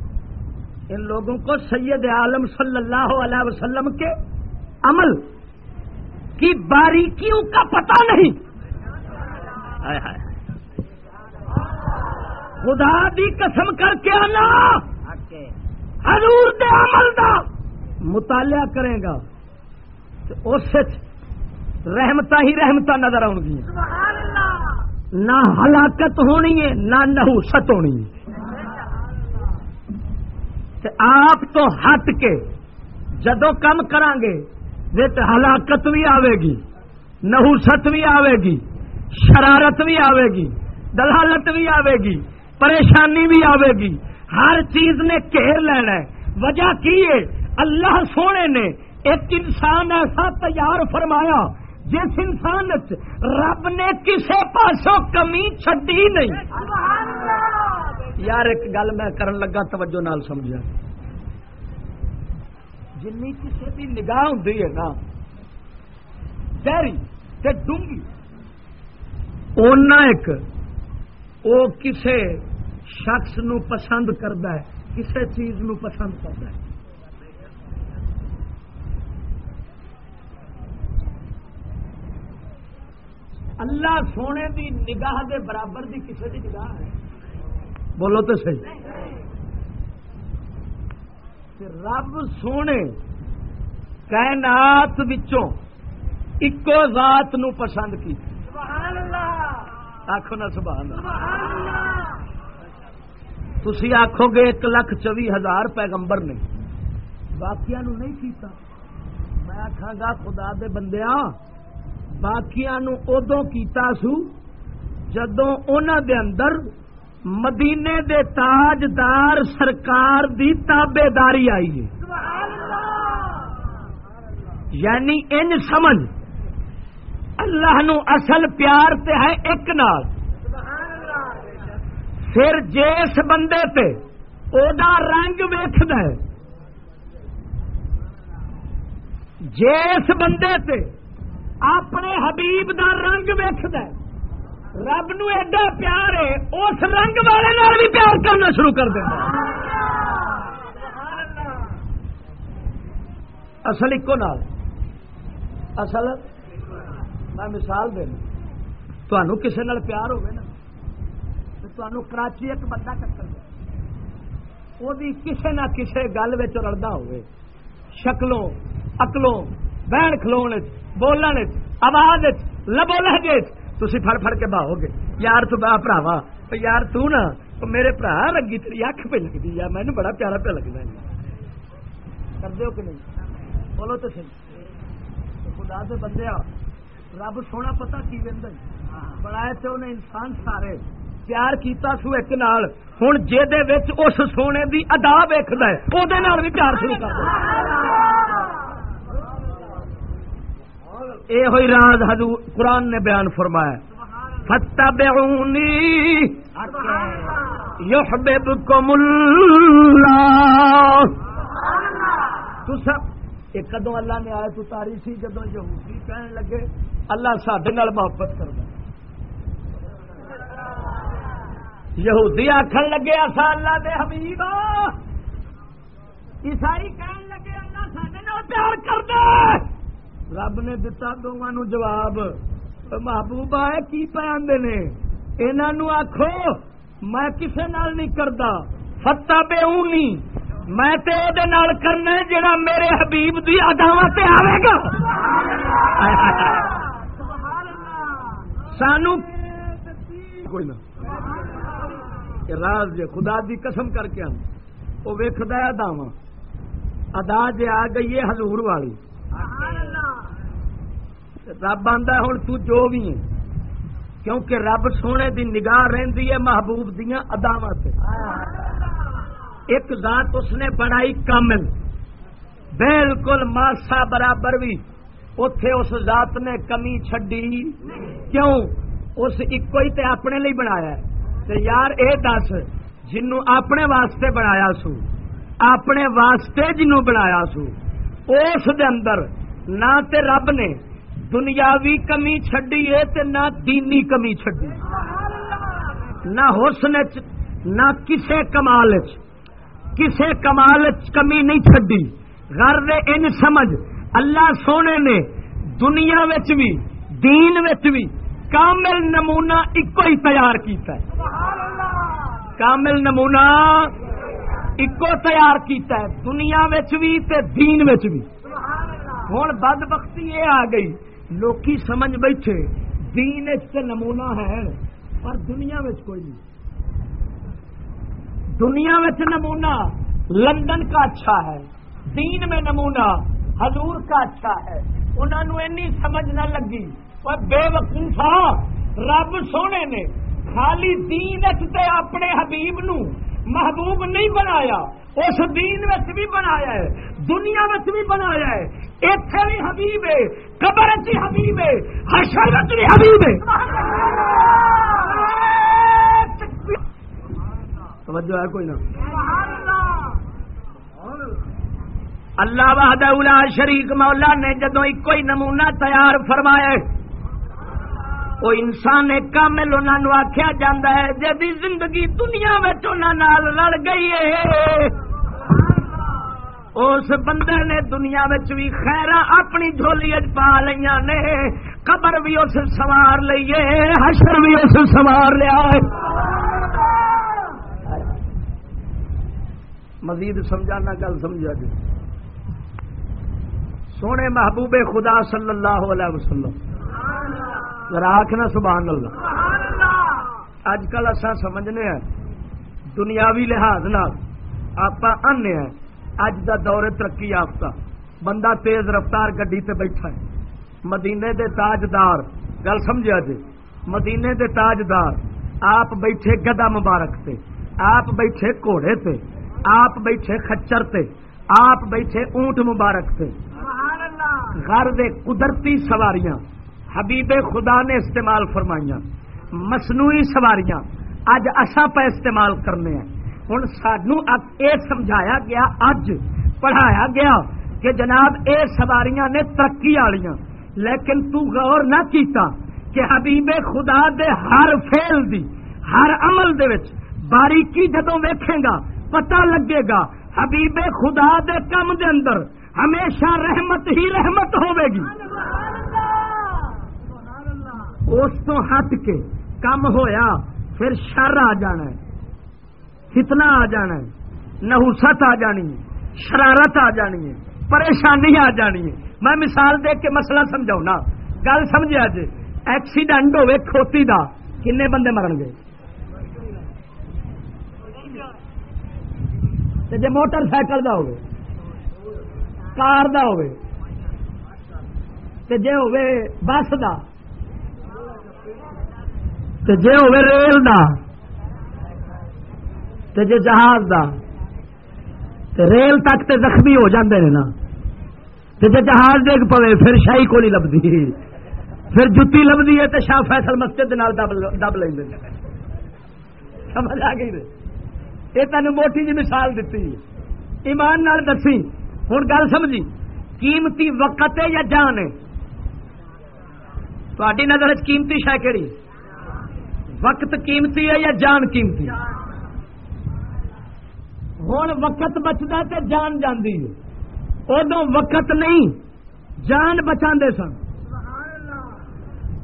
ان لوگوں کو سید عالم صلی اللہ علیہ وسلم کے عمل کی باریکیوں کا پتہ نہیں۔ خدا دی قسم کر کے آنا حضور دے عمل دا مطالعہ کرے گا۔ اس رحمتا ہی رحمتا نظر آؤ گی نہ ہلاکت ہونی ہے، نہ نحوست ہونی ہے۔ آپ تو ہٹ کے جدو کم گے ہلاکت بھی آئے گی، نحوست بھی آئے گی، شرارت بھی آئے گی، دلالت بھی آئے گی، پریشانی بھی آئے گی۔ ہر چیز نے گھیر لینا ہے۔ وجہ کی ہے؟ اللہ سونے نے ایک انسان ایسا تیار فرمایا جس انسان رب نے کسی پاسوں کمی چڈی نہیں۔ یار، ایک گل میں کرن لگا، توجہ نال سمجھا۔ جن کسی کی نگاہ ہوں ہے نا گہری ڈونگی ایک وہ کسی شخص نو پسند کرتا ہے کسی چیز نو پسند کرتا ہے۔ اللہ سونے دی نگاہ دے برابر دی کسی دی نگاہ ہے؟ بولو تو صحیح۔ رب سونے کائنات وچوں اکو ذات نو پسند کی۔ آخو نا سبحان تھی آخو گے ایک لاکھ چوی ہزار پیغمبر نے۔ باقیا نو نہیں کیتا۔ میں آخا گا خدا دے بندیا باقیا نو ادو کیتا سو جدو انہوں دے اندر مدینے دے تاجدار سرکار دی تابے داری آئی ہے۔ یعنی ان سمجھ اللہ نو اصل پیار تے ہے ایک نال۔ پھر جس بندے تے او دا رنگ ویخد جس بندے تے اپنے حبیب دا رنگ ویخد رب نو ایڈا پیار ہے، اس رنگ والے نال بھی پیار کرنا شروع کر دینا۔ اصل ایک نال۔ اصل میں مثال دینا۔ کسی پیار ہوگا نا، تو کراچی ایک بندہ ٹکر گیا وہ کسی نہ کسی گل رلتا ہوئے شکلوں اکلوں بہن کھلو بولنے آواز لبو لہجے تھی فڑ فڑ کے باہو گے۔ یار تو با یار تو نا میرے برا رنگی تیری اکھ پہ لگتی ہے مینو بڑا پیارا پہ لگتا ہے۔ کر دو کہ نہیں؟ بولو تو صحیح۔ خدا سے بندے رب سونا پتا کی بنایا تو انہیں انسان سارے پیار کیتا سو ایک نال۔ ہوں اس سونے دی ادا ویکد ہے وہ پیار شروع کر اے ہوئی راز حضور قرآن نے بیان فرمایا فتح بےونی یحببکم اللہ تو سب ایک کدو اللہ نے آئے تو تاری سی؟ جدو یہودی کہنے لگے، اللہ سڈے محبت کرتا یہودی آخر لگے اصا اللہ دے حبیب ہاں۔ عیسائی کہن لگے، اللہ سڈے پیار کر دے رب نے دتا دونوں جواب۔ محبوبہ ہے، کی پہ آدھے نے انہوں آخو میں کسے نال نہیں کرتا فتح بے اونی، میں تے او نال کرنا جڑا میرے حبیب دی اداوا تے آئے گا۔ سانو کوئی نہ۔ راز جے خدا دی قسم کر کے ہم وہ ویکد اداوا ادا جے آ گئی ہے حضور والی۔ رب آدھا ہوں تو جو بھی ہے کیونکہ رب سونے دی نگاہ رہندی ہے محبوب دیا اداوا سے ایک ذات اس نے بڑائی کامل۔ بالکل ماسا برابر بھی۔ اتے اس ذات نے کمی چڈی کیوں؟ اس ایک ہی تے اپنے لیے بنایا تے یار، اے دس جنو اپنے واسطے بنایا سو، اپنے واسطے جنو بنایا سو، اس دے اندر نہ تے رب نے دنیاوی کمی چڈی ہے تے نہ دینی کمی چڈی نہ حسن نہ کسے کمال کسے کمال کمی نہیں چڈی گھر ان سمجھ، اللہ سونے نے دنیا بھی، دین بھی کامل نمونہ ایک ہی تیار کیتا ہے۔ کامل نمونہ ایک تیار کیتا ہے۔ دنیا بھی تے دین بھی۔ ہوں بد بختی یہ آ گئی لوکی سمجھ بیٹھے، دین نمونہ ہے، پر دنیا کوئی نہیں۔ دنیا میں نمونہ لندن کا اچھا ہے، دین میں نمونہ حضور کا اچھا ہے۔ انہوں نے سمجھ نہ لگی اور بے وقوفا رب سونے نے خالی دین اپنے حبیب نو محبوب نہیں بنایا۔ اس دین بھی بنایا ہے، دنیا بھی بنایا ہے۔ اتنے بھی حبیب ہے، قبر چی حبیب ہے، حشر بھی حبیب ہے۔ توجہ ہے کوئی نہ۔ اللہ وحدہ اولا شریک مولا نے جدو ایک کوئی نمونہ تیار فرمایا ہے وہ انسان کامل انہوں آخیا جا ہے جی زندگی دنیا میں لڑ گئی ہے۔ اس بندے نے دنیا بھی خیر اپنی جھولی پا لیا نے، قبر بھی اس سوار لیے حشر بھی اس سوار لیا۔ مزید سمجھانا گل سمجھا جی۔ سونے محبوب خدا صلی اللہ علیہ وسلم۔ راکھنا سبحان اللہ۔ اج کل اصا سمجھنے ہیں دنیاوی لحاظ آپ آنے ہیں اج دا دور ترقی یافتہ۔ بندہ تیز رفتار گڈی تے بیٹھا ہے۔ مدینے دے تاجدار گل سمجھا جی مدینے دے تاجدار آپ بیٹھے گدا مبارک تے آپ بیٹھے گھوڑے تے آپ بیٹھے خچر تے آپ بیٹھے اونٹ مبارک تے۔ گھر دے قدرتی سواریاں حبیب خدا نے استعمال فرمائیاں، مصنوعی سواریاں اج اصا پہ استعمال کرنے ہیں۔ ہوں سانو یہ سمجھایا گیا، اج پڑھایا گیا کہ جناب اے سواریاں نے ترقی والیاں لیکن تو غور نہ کیتا کہ حبیب خدا دے ہر فیل دی، ہر عمل دے وچ باریکی جدو ویکھے گا، پتہ لگے گا، حبیب خدا دے کم دے اندر ہمیشہ رحمت ہی رحمت ہوے گی۔ اس تو ہٹ کے کم ہویا، پھر شر آ جانا ہے، فتنہ آ جانا ہے نہوست آ جانی ہے، شرارت آ جانی ہے، پریشانی آ جانی ہے۔ میں مثال دے کے مسئلہ سمجھاؤں نا گل سمجھا جی ایکسیڈنٹ ہوئے کھوتی دا، کنے بندے مرن گے جی موٹر سائیکل کا ہوگی کار دا ہوئے، تے جے ہوئے بس دا تے جے ہوئے ریل دا تے جے جہاز دا تے ریل تک تے زخمی ہو جاندے نے نا تے جے جہاز دیکھ پوے پھر شاہی کو نہیں لبدی۔ پھر جتی لبدی ہے تے شاہ فیصل مسجد نال دب لیں سمجھ آ گئی یہ تین موٹی جی مثال دیتی ایمان نال دسی۔ ہوں گل سمجھی۔ قیمتی وقت ہے یا جان ہے؟ تاری نظر قیمتی شہ کہڑی وقت قیمتی ہے یا جان قیمتی ہوں وقت بچتا تو جان جاندی ہے۔ ادو وقت نہیں، جان بچا سن۔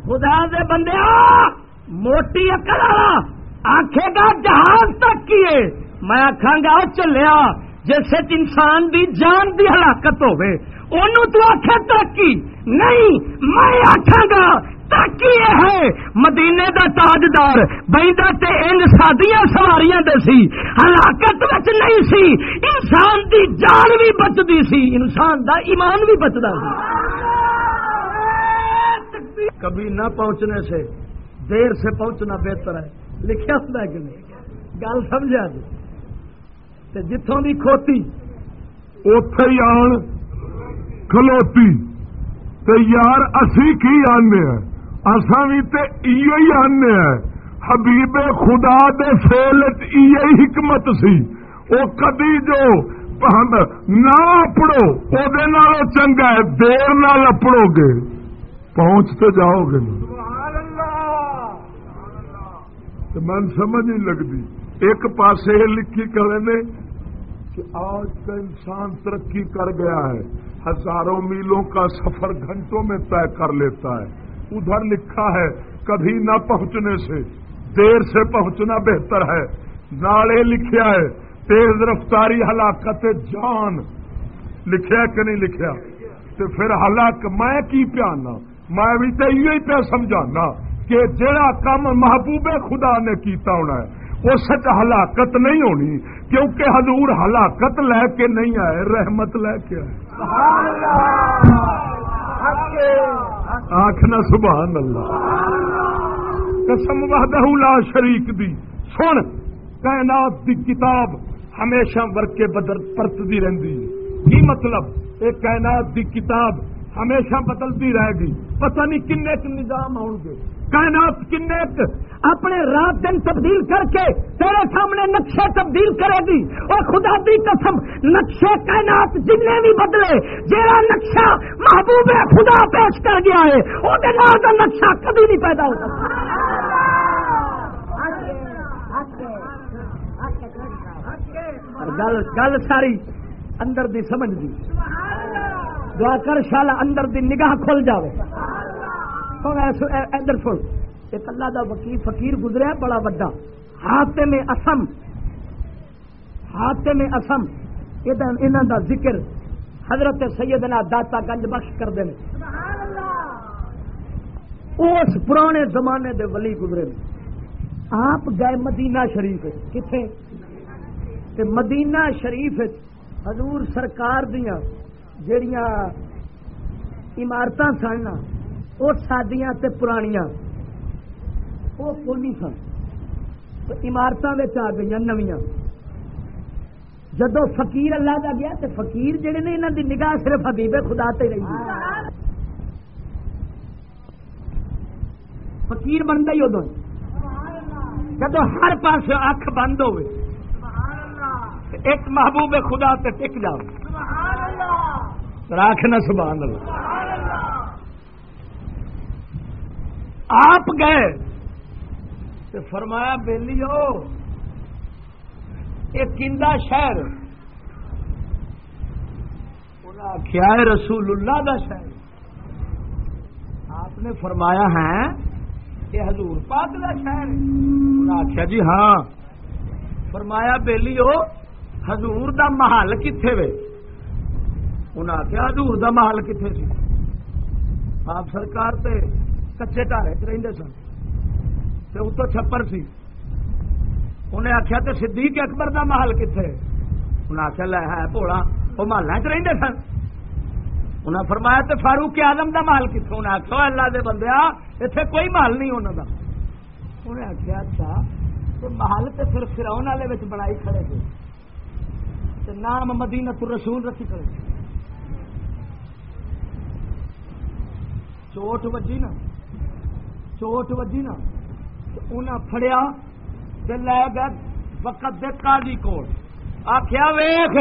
خدا دے بندے، موٹی اکڑ آخے گا، جہاز تک کیے میں آخا گا چلیا، جس انسان دی جان دی ہلاکت ہوے تو آخ ترقی۔ نہیں، میں آخا گا ترقی یہ ہے مدینے دا تاجدار بہتا تے ان سادیاں سواریاں دے سی، ہلاکت وچ نہیں سی۔ انسان دی جان بھی بچتی سی، انسان دا ایمان بھی بچتا سی۔ کبھی نہ پہنچنے سے، دیر سے پہنچنا بہتر ہے۔ لکھا ہوتا ہے کہ نہیں؟ گل سمجھا جی جتوں کی کھوتی اتے ہی آن، کھلوتی۔ تو یار، اسی کی آنے ہیں؟ اصا بھی تے ہی آنے حبیب خدا دے فیل حکمت سی۔ وہ کدی جو نہ اپڑو وہ چنگا ہے، دیر نہ اپڑو گے۔ پہنچ تو جاؤ گے۔ تو من سمجھ نہیں لگتی۔ ایک پاس یہ لکھی کرے نے کہ آج کا انسان ترقی کر گیا ہے۔ ہزاروں میلوں کا سفر گھنٹوں میں طے کر لیتا ہے۔ ادھر لکھا ہے، کبھی نہ پہنچنے سے۔ دیر سے پہنچنا بہتر ہے۔ نالے لکھیا ہے، تیز رفتاری ہلاکت جان۔ لکھیا کہ نہیں لکھیا؟ تو پھر ہلاک میں کی پیانا؟ میں بھی تو یہ پیا سمجھانا کہ جڑا کام محبوب خدا نے کیتا ہونا ہے، وہ سچ ہلاکت نہیں ہونی، کیونکہ حضور ہلاکت لے کے نہیں آئے، رحمت لے کے آئے۔ آخنا سبحان اللہ۔ قسم وحدہ لا شریک دی۔ سن، کائنات دی کتاب ہمیشہ ورکے بدر پرتتی رہندی۔ کی مطلب؟ ایک کائنات دی کتاب ہمیشہ بدلتی رہے گی۔ پتہ نہیں کن نظام آؤ گے کائنات کن اپنے رات دن تبدیل کر کے تیرے سامنے نقشے تبدیل کرے گی۔ اور خدا دی قسم، نقشے کائنات جن بھی بدلے جہاں نقشہ محبوب خدا پیش کر گیا ہے وہ نقشہ کبھی نہیں پیدا ہو سکتا۔ گل گل ساری اندر دی سمجھ دی۔ دعا کر، شالا اندر دی نگاہ کھل جائے ادھر سن ایک اللہ دا وکیل فقیر گزریا بڑا بڑا ہاتھ میں اسم. ہاتھ میں اسم. انہوں دا ذکر حضرت سیدنا داتا گنج بخش کر دیں اس پرانے زمانے دے ولی گزرے میں آپ گئے مدینہ شریف کتنے تے مدینہ شریف حضور سرکار دیا جڑیاں عمارت سن وہ سادیاں تے پرانیاں وہ کونی سن۔ عمارتوں آ گئی نویاں۔ جدو فقیر اللہ کا گیا تو فقیر جڑے نے انہوں دی نگاہ صرف حبیب خدا تے رہی۔ فقیر بنتا ہی ادو جدو ہر پاس اکھ بند ہوئے ایک محبوب خدا تے ٹک جاؤ۔ راکھنا سبحان اللہ۔ آپ گئے تو فرمایا بہلی ہو ایک کندا شہر آخیا ہے رسول اللہ دا شہر۔ آپ نے فرمایا ہے کہ حضور پاک دا شہر آخیا جی ہاں۔ فرمایا بہلی ہو حضور دا محل کتنے وے؟ انہیں آخیا حضور دا محل کتنے سی؟ آپ سرکار تے کچے ٹارے رہتے سن۔ اتو چھپر سی۔ انہیں آخیا تو صدیق اکبر دا محل کتنے انہیں آخیا لے ہے پوڑا وہ محلہ چ رہتے سن۔ انہیں فرمایا تو فاروق آدم دا محل کتوں انہیں آخیا اللہ دے بندے اتنے کوئی محل نہیں انہوں کا انہیں آخیا اچھا تو محل تو پھر فراؤن والے بنائی کھڑے تھے۔ نام مدینہ رسول رکھی کرے چوٹ وجی نا۔ چوٹ وجی نا انہیں فڑیا لے گئے وقت دے قاضی کو آخیا ویخ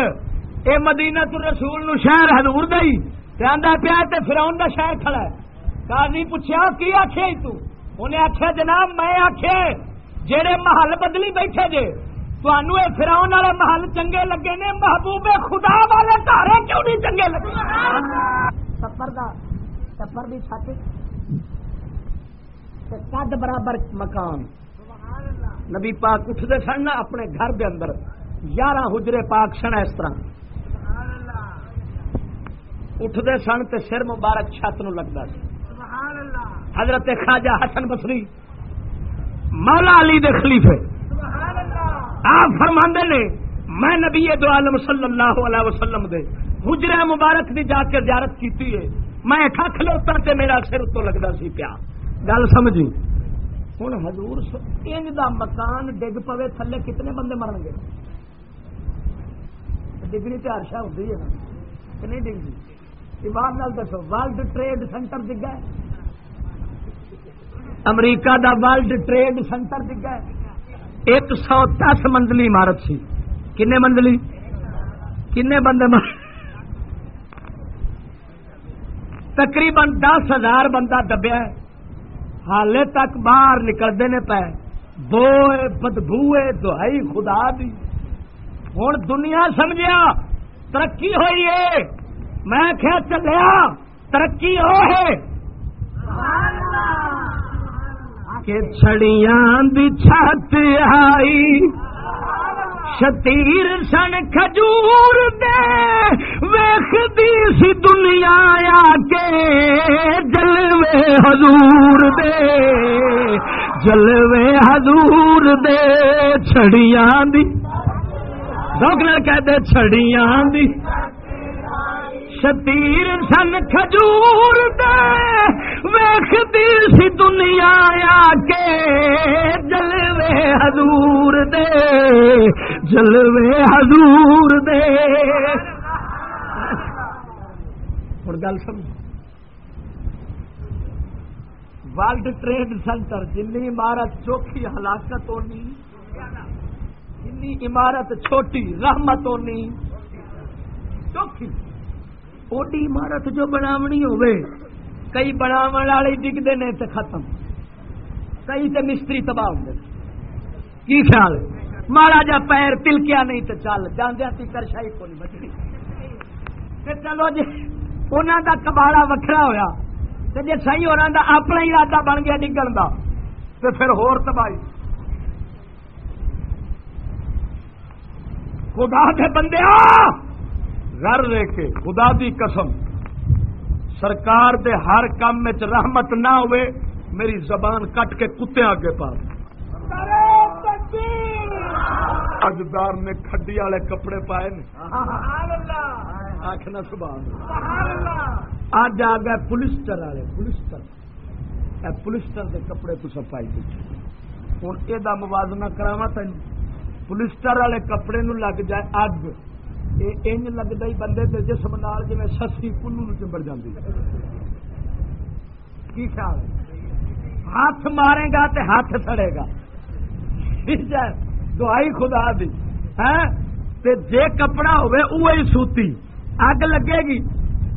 اے مدینہ تو رسول نو شہر ہزور دئی۔ آدھا پیا تے فراؤن دا شہر کھڑا ہے۔ قاضی پوچھا کی آخیا تو؟ انہیں آخیا جناب میں آخیا جہے محل بدلی بیٹھے جے فراؤن والے محل چنگے لگے نے۔ محبوب خدا والے تارے کیوں نہیں چنگے لگے؟ سفر کا سفر بھی چھت قد برابر مکان۔ نبی پاک اٹھتے سن نا اپنے گھر دے اندر۔ یارہ حجرے پاک سن اس طرح۔ اٹھتے سن تے سر مبارک چھت نو لگتا سی۔ حضرت خواجہ حسن بسری مولا علی دے خلیفے۔ آپ فرما نے، میں نبی دو عالم صلی اللہ علیہ وسلم دے۔ حجرہ مبارک دی جا کے زیارت کیتی ہے۔ میں کھا کھلوتا تے میرا سر اتو لگتا سی پیا۔ گل سمجھی ہوں حضور انج دا مکان ڈگ پوے تھلے کتنے بندے مرن گے؟ ڈگنی تو ہرشا ہوتی ہے کہ نہیں ایمان نال دسو ورلڈ ٹریڈ سینٹر ڈگا امریکہ دا ورلڈ ٹریڈ سینٹر ڈگا ہے۔ ایک سو دس منزلی عمارت سی۔ کن منزلی؟ کن بندے تقریباً دس ہزار بندہ دبیا حالے تک باہر نکلتے نے پے۔ بو بدبو دہائی خدا دی۔ ہوں دنیا سمجھیا، ترقی ہوئی ہے۔ میں کیا چلیا، ترقی ہو ہے۔ کہ چھڑیاں دی چھت آئی۔ شتیر سن کھجور دے ویختی سی دنیا آ کے جلوے حضور دے۔ جلوے حضور دے، چھڑیاں دی۔ ڈاکٹر کہتے چھڑیاں دی۔ شتیر سن کھجور دے ویختی سی دنیا آ کے جلوے حضور دے، جلوے حضور دے۔ ہوں گل سمجھ۔ ورلڈ ٹریڈ سینٹر جن عمارت چوکھی ہلاکت ہونی جن عمارت چھوٹی رحمت ہونی، چوکھی۔ اوڈی عمارت جو بناونی ہوئے کئی بناو والے ڈگتے نے تے ختم کئی تے مستری تباہ ہوں کی خیال ہے مارا جا پیر تلکیا نہیں تو چل جاندیا تکر شاہی کو نہیں بچنی تے چلو جی انہوں دا کباڑا وکھرا ہویا تے جی صحیح ہونا دا اپنا ہی ارادہ بن گیا ڈگن دا تے پھر ہور تباہی خدا کے بندے آ گھر لے کے، خدا دی قسم، سرکار دے ہر کام میں رحمت نہ ہوئے، میری زبان کٹ کے کتے آگے پا اجدار نے کھڈی والے کپڑے پائے آخنا سبحان اج آ گئے پولیسٹر والے، پولیسٹر۔ پولیسٹر کے کپڑے تو صفائی کی ہوں یہ موازنہ کراوا تین پولیسٹر والے کپڑے نو لگ جائے اگ۔ انج لگتا ہی بندے کے جسم نال جی سسی کلو چمبڑ جاتی کی خیال ہاتھ مارے گا تے ہاتھ سڑے گا دعائی خدا دی تے جے کپڑا ہوئے اوہی سوتی اگ لگے گی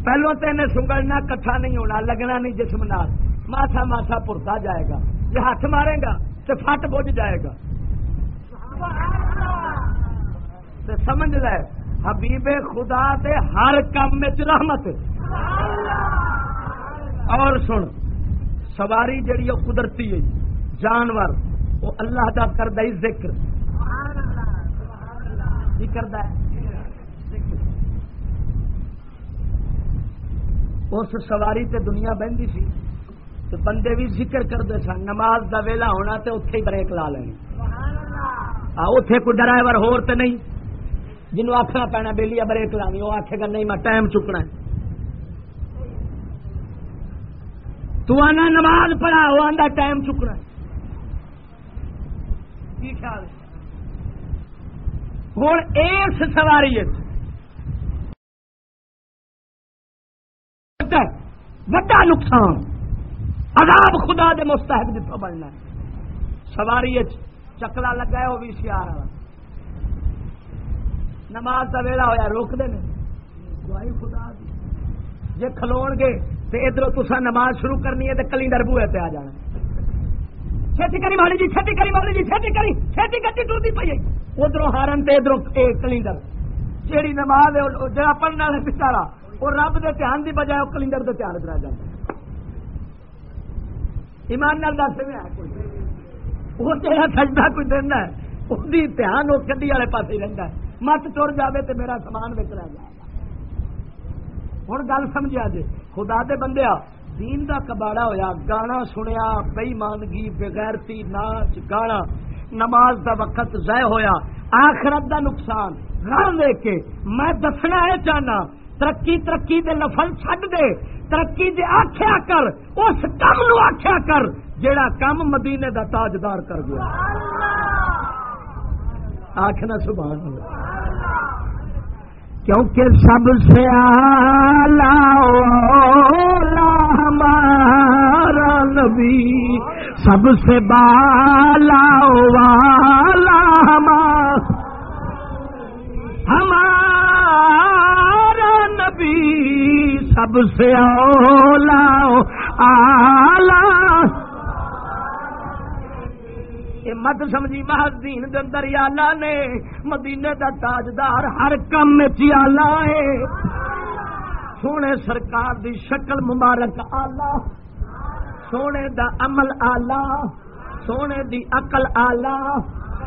پہلو تو انہیں سنگڑنا کٹھا نہیں ہونا لگنا نہیں جسم نال ماسا ماسا پرتا جائے گا جی ہاتھ مارے گا تو فٹ بج جائے گا سمجھ لے حبیب خدا دے ہر کام میں رحمت۔ اور سن، سواری جڑی وہ قدرتی ہے، جانور وہ اللہ کا کرد ذکر۔ کی کرد اس سواری تے دنیا بہتی سی تو بندے بھی ذکر کرتے سن، نماز دا ویلا ہونا تے اتے ہی بریک لا لینی۔ اتے کوئی ڈرائیور ہور تے نہیں۔ جنوب آخنا پینا بہلی بریک لانی، وہ آخے گا، نہیں، میں ٹائم چکنا تو آنا نماز پڑھا، وہ آدھا ٹائم چکنا کی خیال ہوں اس سواری وڈا نقصان۔ عذاب خدا دے مستحق جتوں بننا سواری چکلا لگا ہے، وہ بھی سیار والا نماز کا ویلا ہوا روکتے ہیں دعائی خدا جی کھلو گے تو ادھر تصا نماز شروع کرنی ہے تو کلی بوے پہ آ جانا۔ چھتی کری مالی جی چھتی کری مالی جی چھتی کری، چھتی گڈی ٹرتی پی ادھر ہارن تو ادھر کلینڈر۔ جیڑی نماز ہے جہاں پڑھنے والے پچھاڑا وہ رب دے دھیان دی بجائے وہ کلینڈر کے دھیان کرا جاتا ایمان نال دس میں وہ تیرا سجدہ کوئی دینا ہے وہ دھیان وہ کدی والے پاس ہی رہتا ہے۔ مت تر جائے تو میرا سامان وک رہ جائے ہوں گل سمجھا جی۔ خدا دے بندے دین دا کباڑا ہویا، گانا سنیا بئی مانگی بغیرتی، ناچ، گانا۔ نماز دا وقت ضائع ہویا، آخرت دا نقصان۔ راہ لے کے میں دسنا ہے چاہنا، ترقی ترقی دے لفل چھڈ دے۔ ترقی دے آخیا کر، اس کم نو آخیا کر، جیڑا کم مدینے دا تاجدار کر گیا۔ آخنا سبحان اللہ۔ کیونکہ سب سے ہمارا نبی، سب سے بالا والا ہمارا نبی، سب سے اولا آلہ یہ مت سمجھی محض دین دے اندر آلہ نے، مدینے دا تاجدار ہر کم چ آلہ ہے۔ سونے سرکار دی شکل مبارک آلہ، سونے دا عمل آلہ، سونے دی عقل آلہ،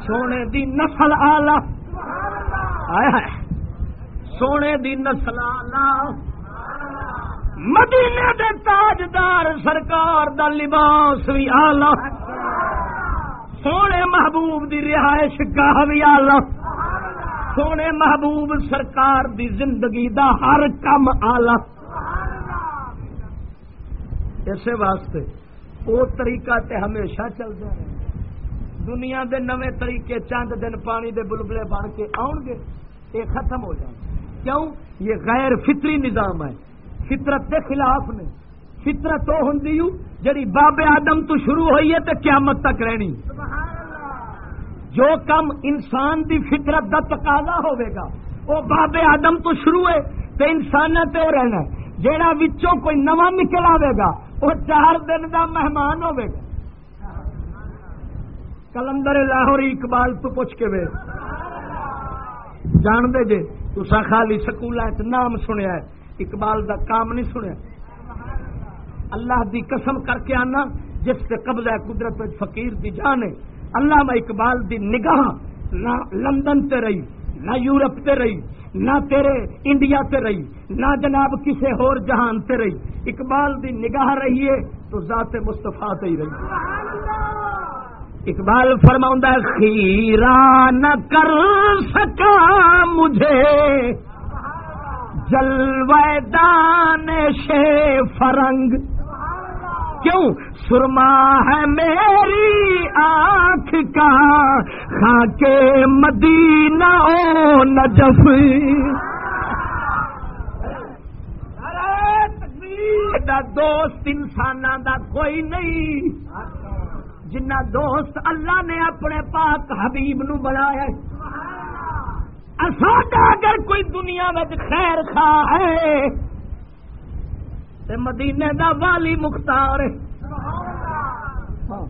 سونے دی نسل آلہ۔ آیا ہے سونے دی نسل آلہ۔ مدینے دے تاجدار سرکار دا لباس بھی آلہ۔ سونے محبوب دی رہائش گاہ بھی آلہ سونے محبوب سرکار دی زندگی دا ہر کم آلہ اسی واسطے وہ طریقہ تے ہمیشہ چلتا ہے دنیا دے نوے طریقے چند دن پانی دے بلبلے بن کے آن گے یہ ختم ہو جائیں کیوں؟ یہ غیر فطری نظام ہے. فطرت کے خلاف نے فطرت وہ ہوں جی بابے آدم تو شروع ہوئی ہے تو قیامت تک رہنی۔ جو کم انسان دی فطرت کا تقاضا ہوئے گا، وہ بابے آدم تو شروع ہے تو انسان تو رہنا جہاں وچوں کوئی نواں نکل آئے گا، وہ چار دن کا مہمان ہوئے گا۔ کلندر لاہور اقبال تو پوچھ کے وے جان دے جے تسا خالی سکول نام سنیا ہے، اقبال دا کام نہیں سنیا۔ اللہ دی قسم کر کے آنا، جس سے قبضہ قدرت فقیر دی جان ہے۔ اللہ میں اقبال دی نگاہ نہ لندن تے رہی، نہ یورپ تے رہی، نہ تیرے انڈیا تے رہی، نہ جناب کسی ہور جہان تے رہی۔ اقبال دی نگاہ رہی ہے تو ذات مستفا تے ہی رہی۔ اقبال فرما خیرا نہ کر سکا مجھے۔ جلوے دان شے فرنگ کیوں؟ سرما ہے میری آنکھ کا خاکے مدینہ او نجف۔ دا دوست انسان دا کوئی نہیں۔ جنہ دوست اللہ نے اپنے پاک حبیب نو بنایا اگر کوئی دنیا میں خیر خواہ ہے مدینے دا والی مختار ہاں۔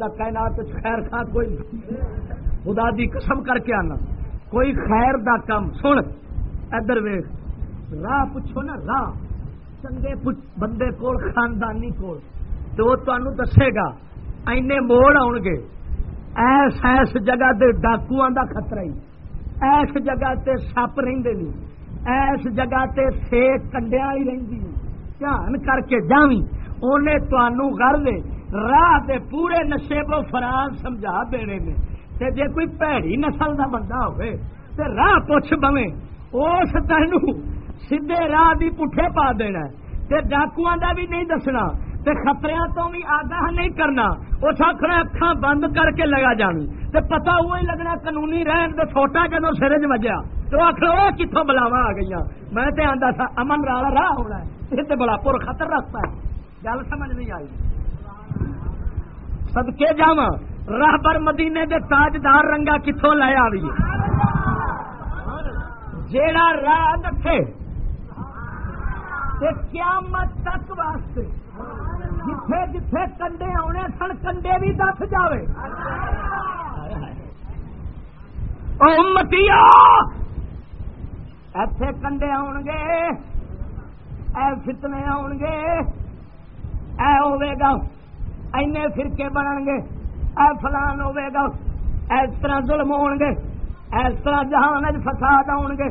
دا کائنات خیر خواہ کوئی خدا دی قسم کر کے آنا۔ کوئی خیر دا کم سن۔ ادھر ویخ راہ پوچھو نا راہ۔ چنگے بندے کول خاندانی کول۔ تو وہ تمہیں دسے گا اینے موڑ آؤ گے۔ ایس ایس جگہ دے ڈاکو دا خطرہ ہی۔ ایس جگہ تے سپ رہندے نہیں۔ ایس جگہ تے سیک کنڈیا ہی رہی دھیان کر کے جاوی انہیں تانوں گھر دے، راہ دے پورے نشے و فراز سمجھا دینے نے۔ تے جے کوئی پیڑی نسل دا بندہ ہوئے، تے راہ پوچھ بویں اس تینوں سیدھے راہ دی پٹھے پا دینا تے ڈاکواں دا بھی نہیں دسنا، تے خطرے تو بھی آگاہ نہیں کرنا۔ اس آخر اکھا بند کر کے لگا جانی۔ تے پتا وہی لگنا قانونی رہن تو چھوٹا جدو سر چ وجیا۔ تو آخر وہ کتوں بلاوا آ گئی میں تے آندا تھا امن والا راہ ہونا ہے۔ یہ تو بڑا پور خطر رکھتا ہے۔ گل سمجھ نہیں آئی۔ سدکے جا راہ بر مدینے دے تاجدار رنگا کتوں لے آئی جیڑا راہ دکھے قیامت تک واسطے جتھے جتھے کنڈے آنے سن کنڈے بھی دس جائے ایتھے کنڈے آن گے اے فتنے آن گے اے ہوے گا، اینے فرقے بنن گے اے فلان ہوے گا اس طرح ظلم ہون گے اس طرح جہان فساد آن گے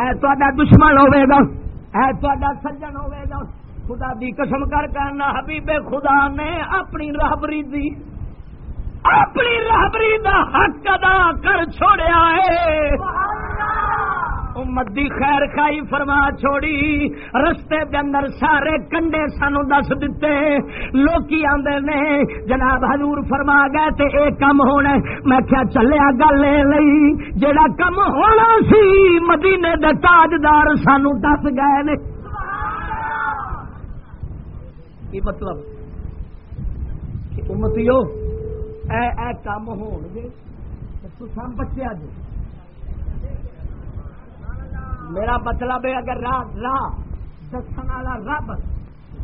اے تا دشمن ہوے گا۔ اے تا سجن ہوئے گا۔ خدا دی قسم کر کہنا حبیب خدا نے اپنی رابری دی، اپنی رابری دا حق ادا کر چھوڑیا ہے۔ امت دی خیر خائی فرما چھوڑی۔ رستے دے اندر سارے کنڈے سانو دس دیتے لوکی آندے نے، جناب حضور فرما گئے تے اے کم ہونا میں کیا چلیا گل لئی۔ جڑا کم ہونا سی، مدینے دے تاجدار سانو دس گئے نے۔ کی مطلب؟ کہ امتیو، اے اے کام ہون گے۔ تو سام بچے آ جی۔ میرا مطلب ہے اگر راہ راہ دسن والا رب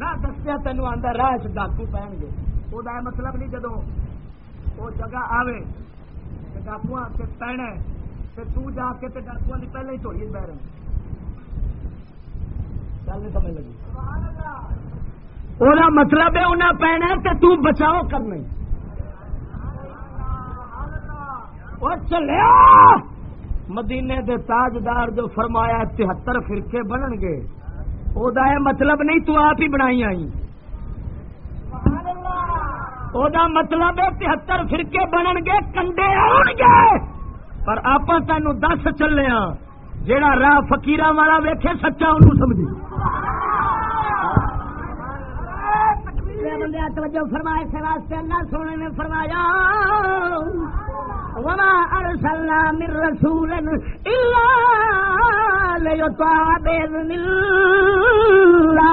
راہ دسیا تینوں آدھا راہ چ ڈاکو پہن گے۔ وہ مطلب نہیں جدو وہ جگہ آوے ڈاکو پینا تو جا کے ڈاکو کی پہلے ہی تھوڑی بہ رہے گل نہیں سمجھ لگی۔ وہ مطلب ہے انہیں پینا کہ تو بچاؤ کرنا وہ چلیا مدینے دے تاجدار جو فرمایا تہتر فرقے بنن گے وہ مطلب نہیں تو آپ ہی بنائی آئی وہ مطلب ہے تہتر فرقے بنن گے کنڈے آن گے۔ پر آپ تین دس چلے ہاں جیڑا راہ فکیر والا ویکھے سچا انہوں سمجھی توجہ فرمائے سے واسطے اللہ سونے نے فرمایا۔ وما ارسلنا من رسول الا ليطاع باذن الله.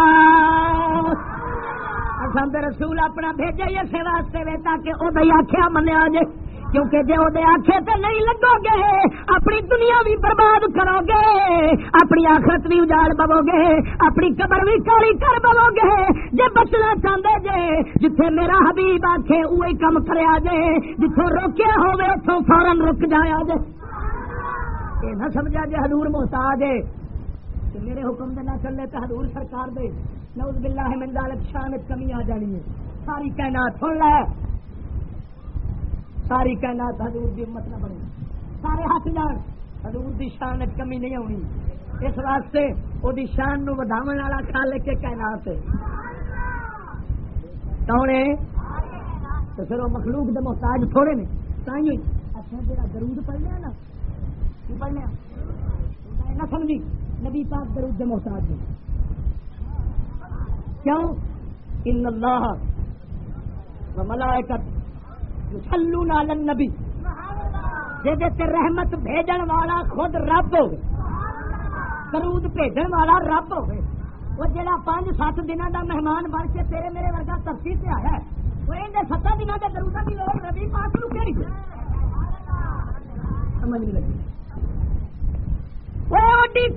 اساں رسول اپنا بھیجے اسے واسطے تاکہ وہ آخیا منیا جائے کیونکہ جی وہ آخے تو نہیں لگو گے اپنی دنیا بھی برباد کرو گے اپنی آخرت بھی اجاڑ پو گے اپنی قبر بھی کالی کر پو گے جی بچنا چاہتے جے، جتھے میرا حبیب آخے وہی کم کریا جے جتوں روکیا ہوے اتوں فورن رک جایا جے۔ یہ نہ سمجھا جی ہدور محتاج ہے میرے حکم دے نہ چلے تو ہدور سرکار دے۔ نوز باللہ من ذالک، شان کمی آ جانی ہے۔ ساری کائنات سن لے۔ ساری کائنات حضور دی امت نہ بنے۔ سارے ہاتھ جان حضور دی شان کمی نہیں آنی اس واسطے وہ شان نو وداون والا کھا کے کائنات۔ ہے کون ہے؟ تو پھر وہ مخلوق دے محتاج تھوڑے نے۔ تھی اچھا جا درود پڑھنے نا کی پڑھنے نہ سمجھی۔ نبی پاک درود دے محتاج نے کیوں؟ ان اللہ ملائکت سلو نالن نبی جی رحمت بھیجن والا خود رب ہو کرود بھیجن والا رب ہو وہ جڑا پانچ سات دنوں کا مہمان بن کے تیرے میرے ورگا تفصیل سے آیا وہ ان سات دنوں کے درود کی لوڑ نبی پاک نو کہڑی سمجھ نہیں لگی۔ وہ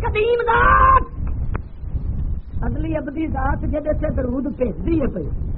قدیم ذات! اگلی ابدی ذات جہد سے درود بھیجتی ہے پی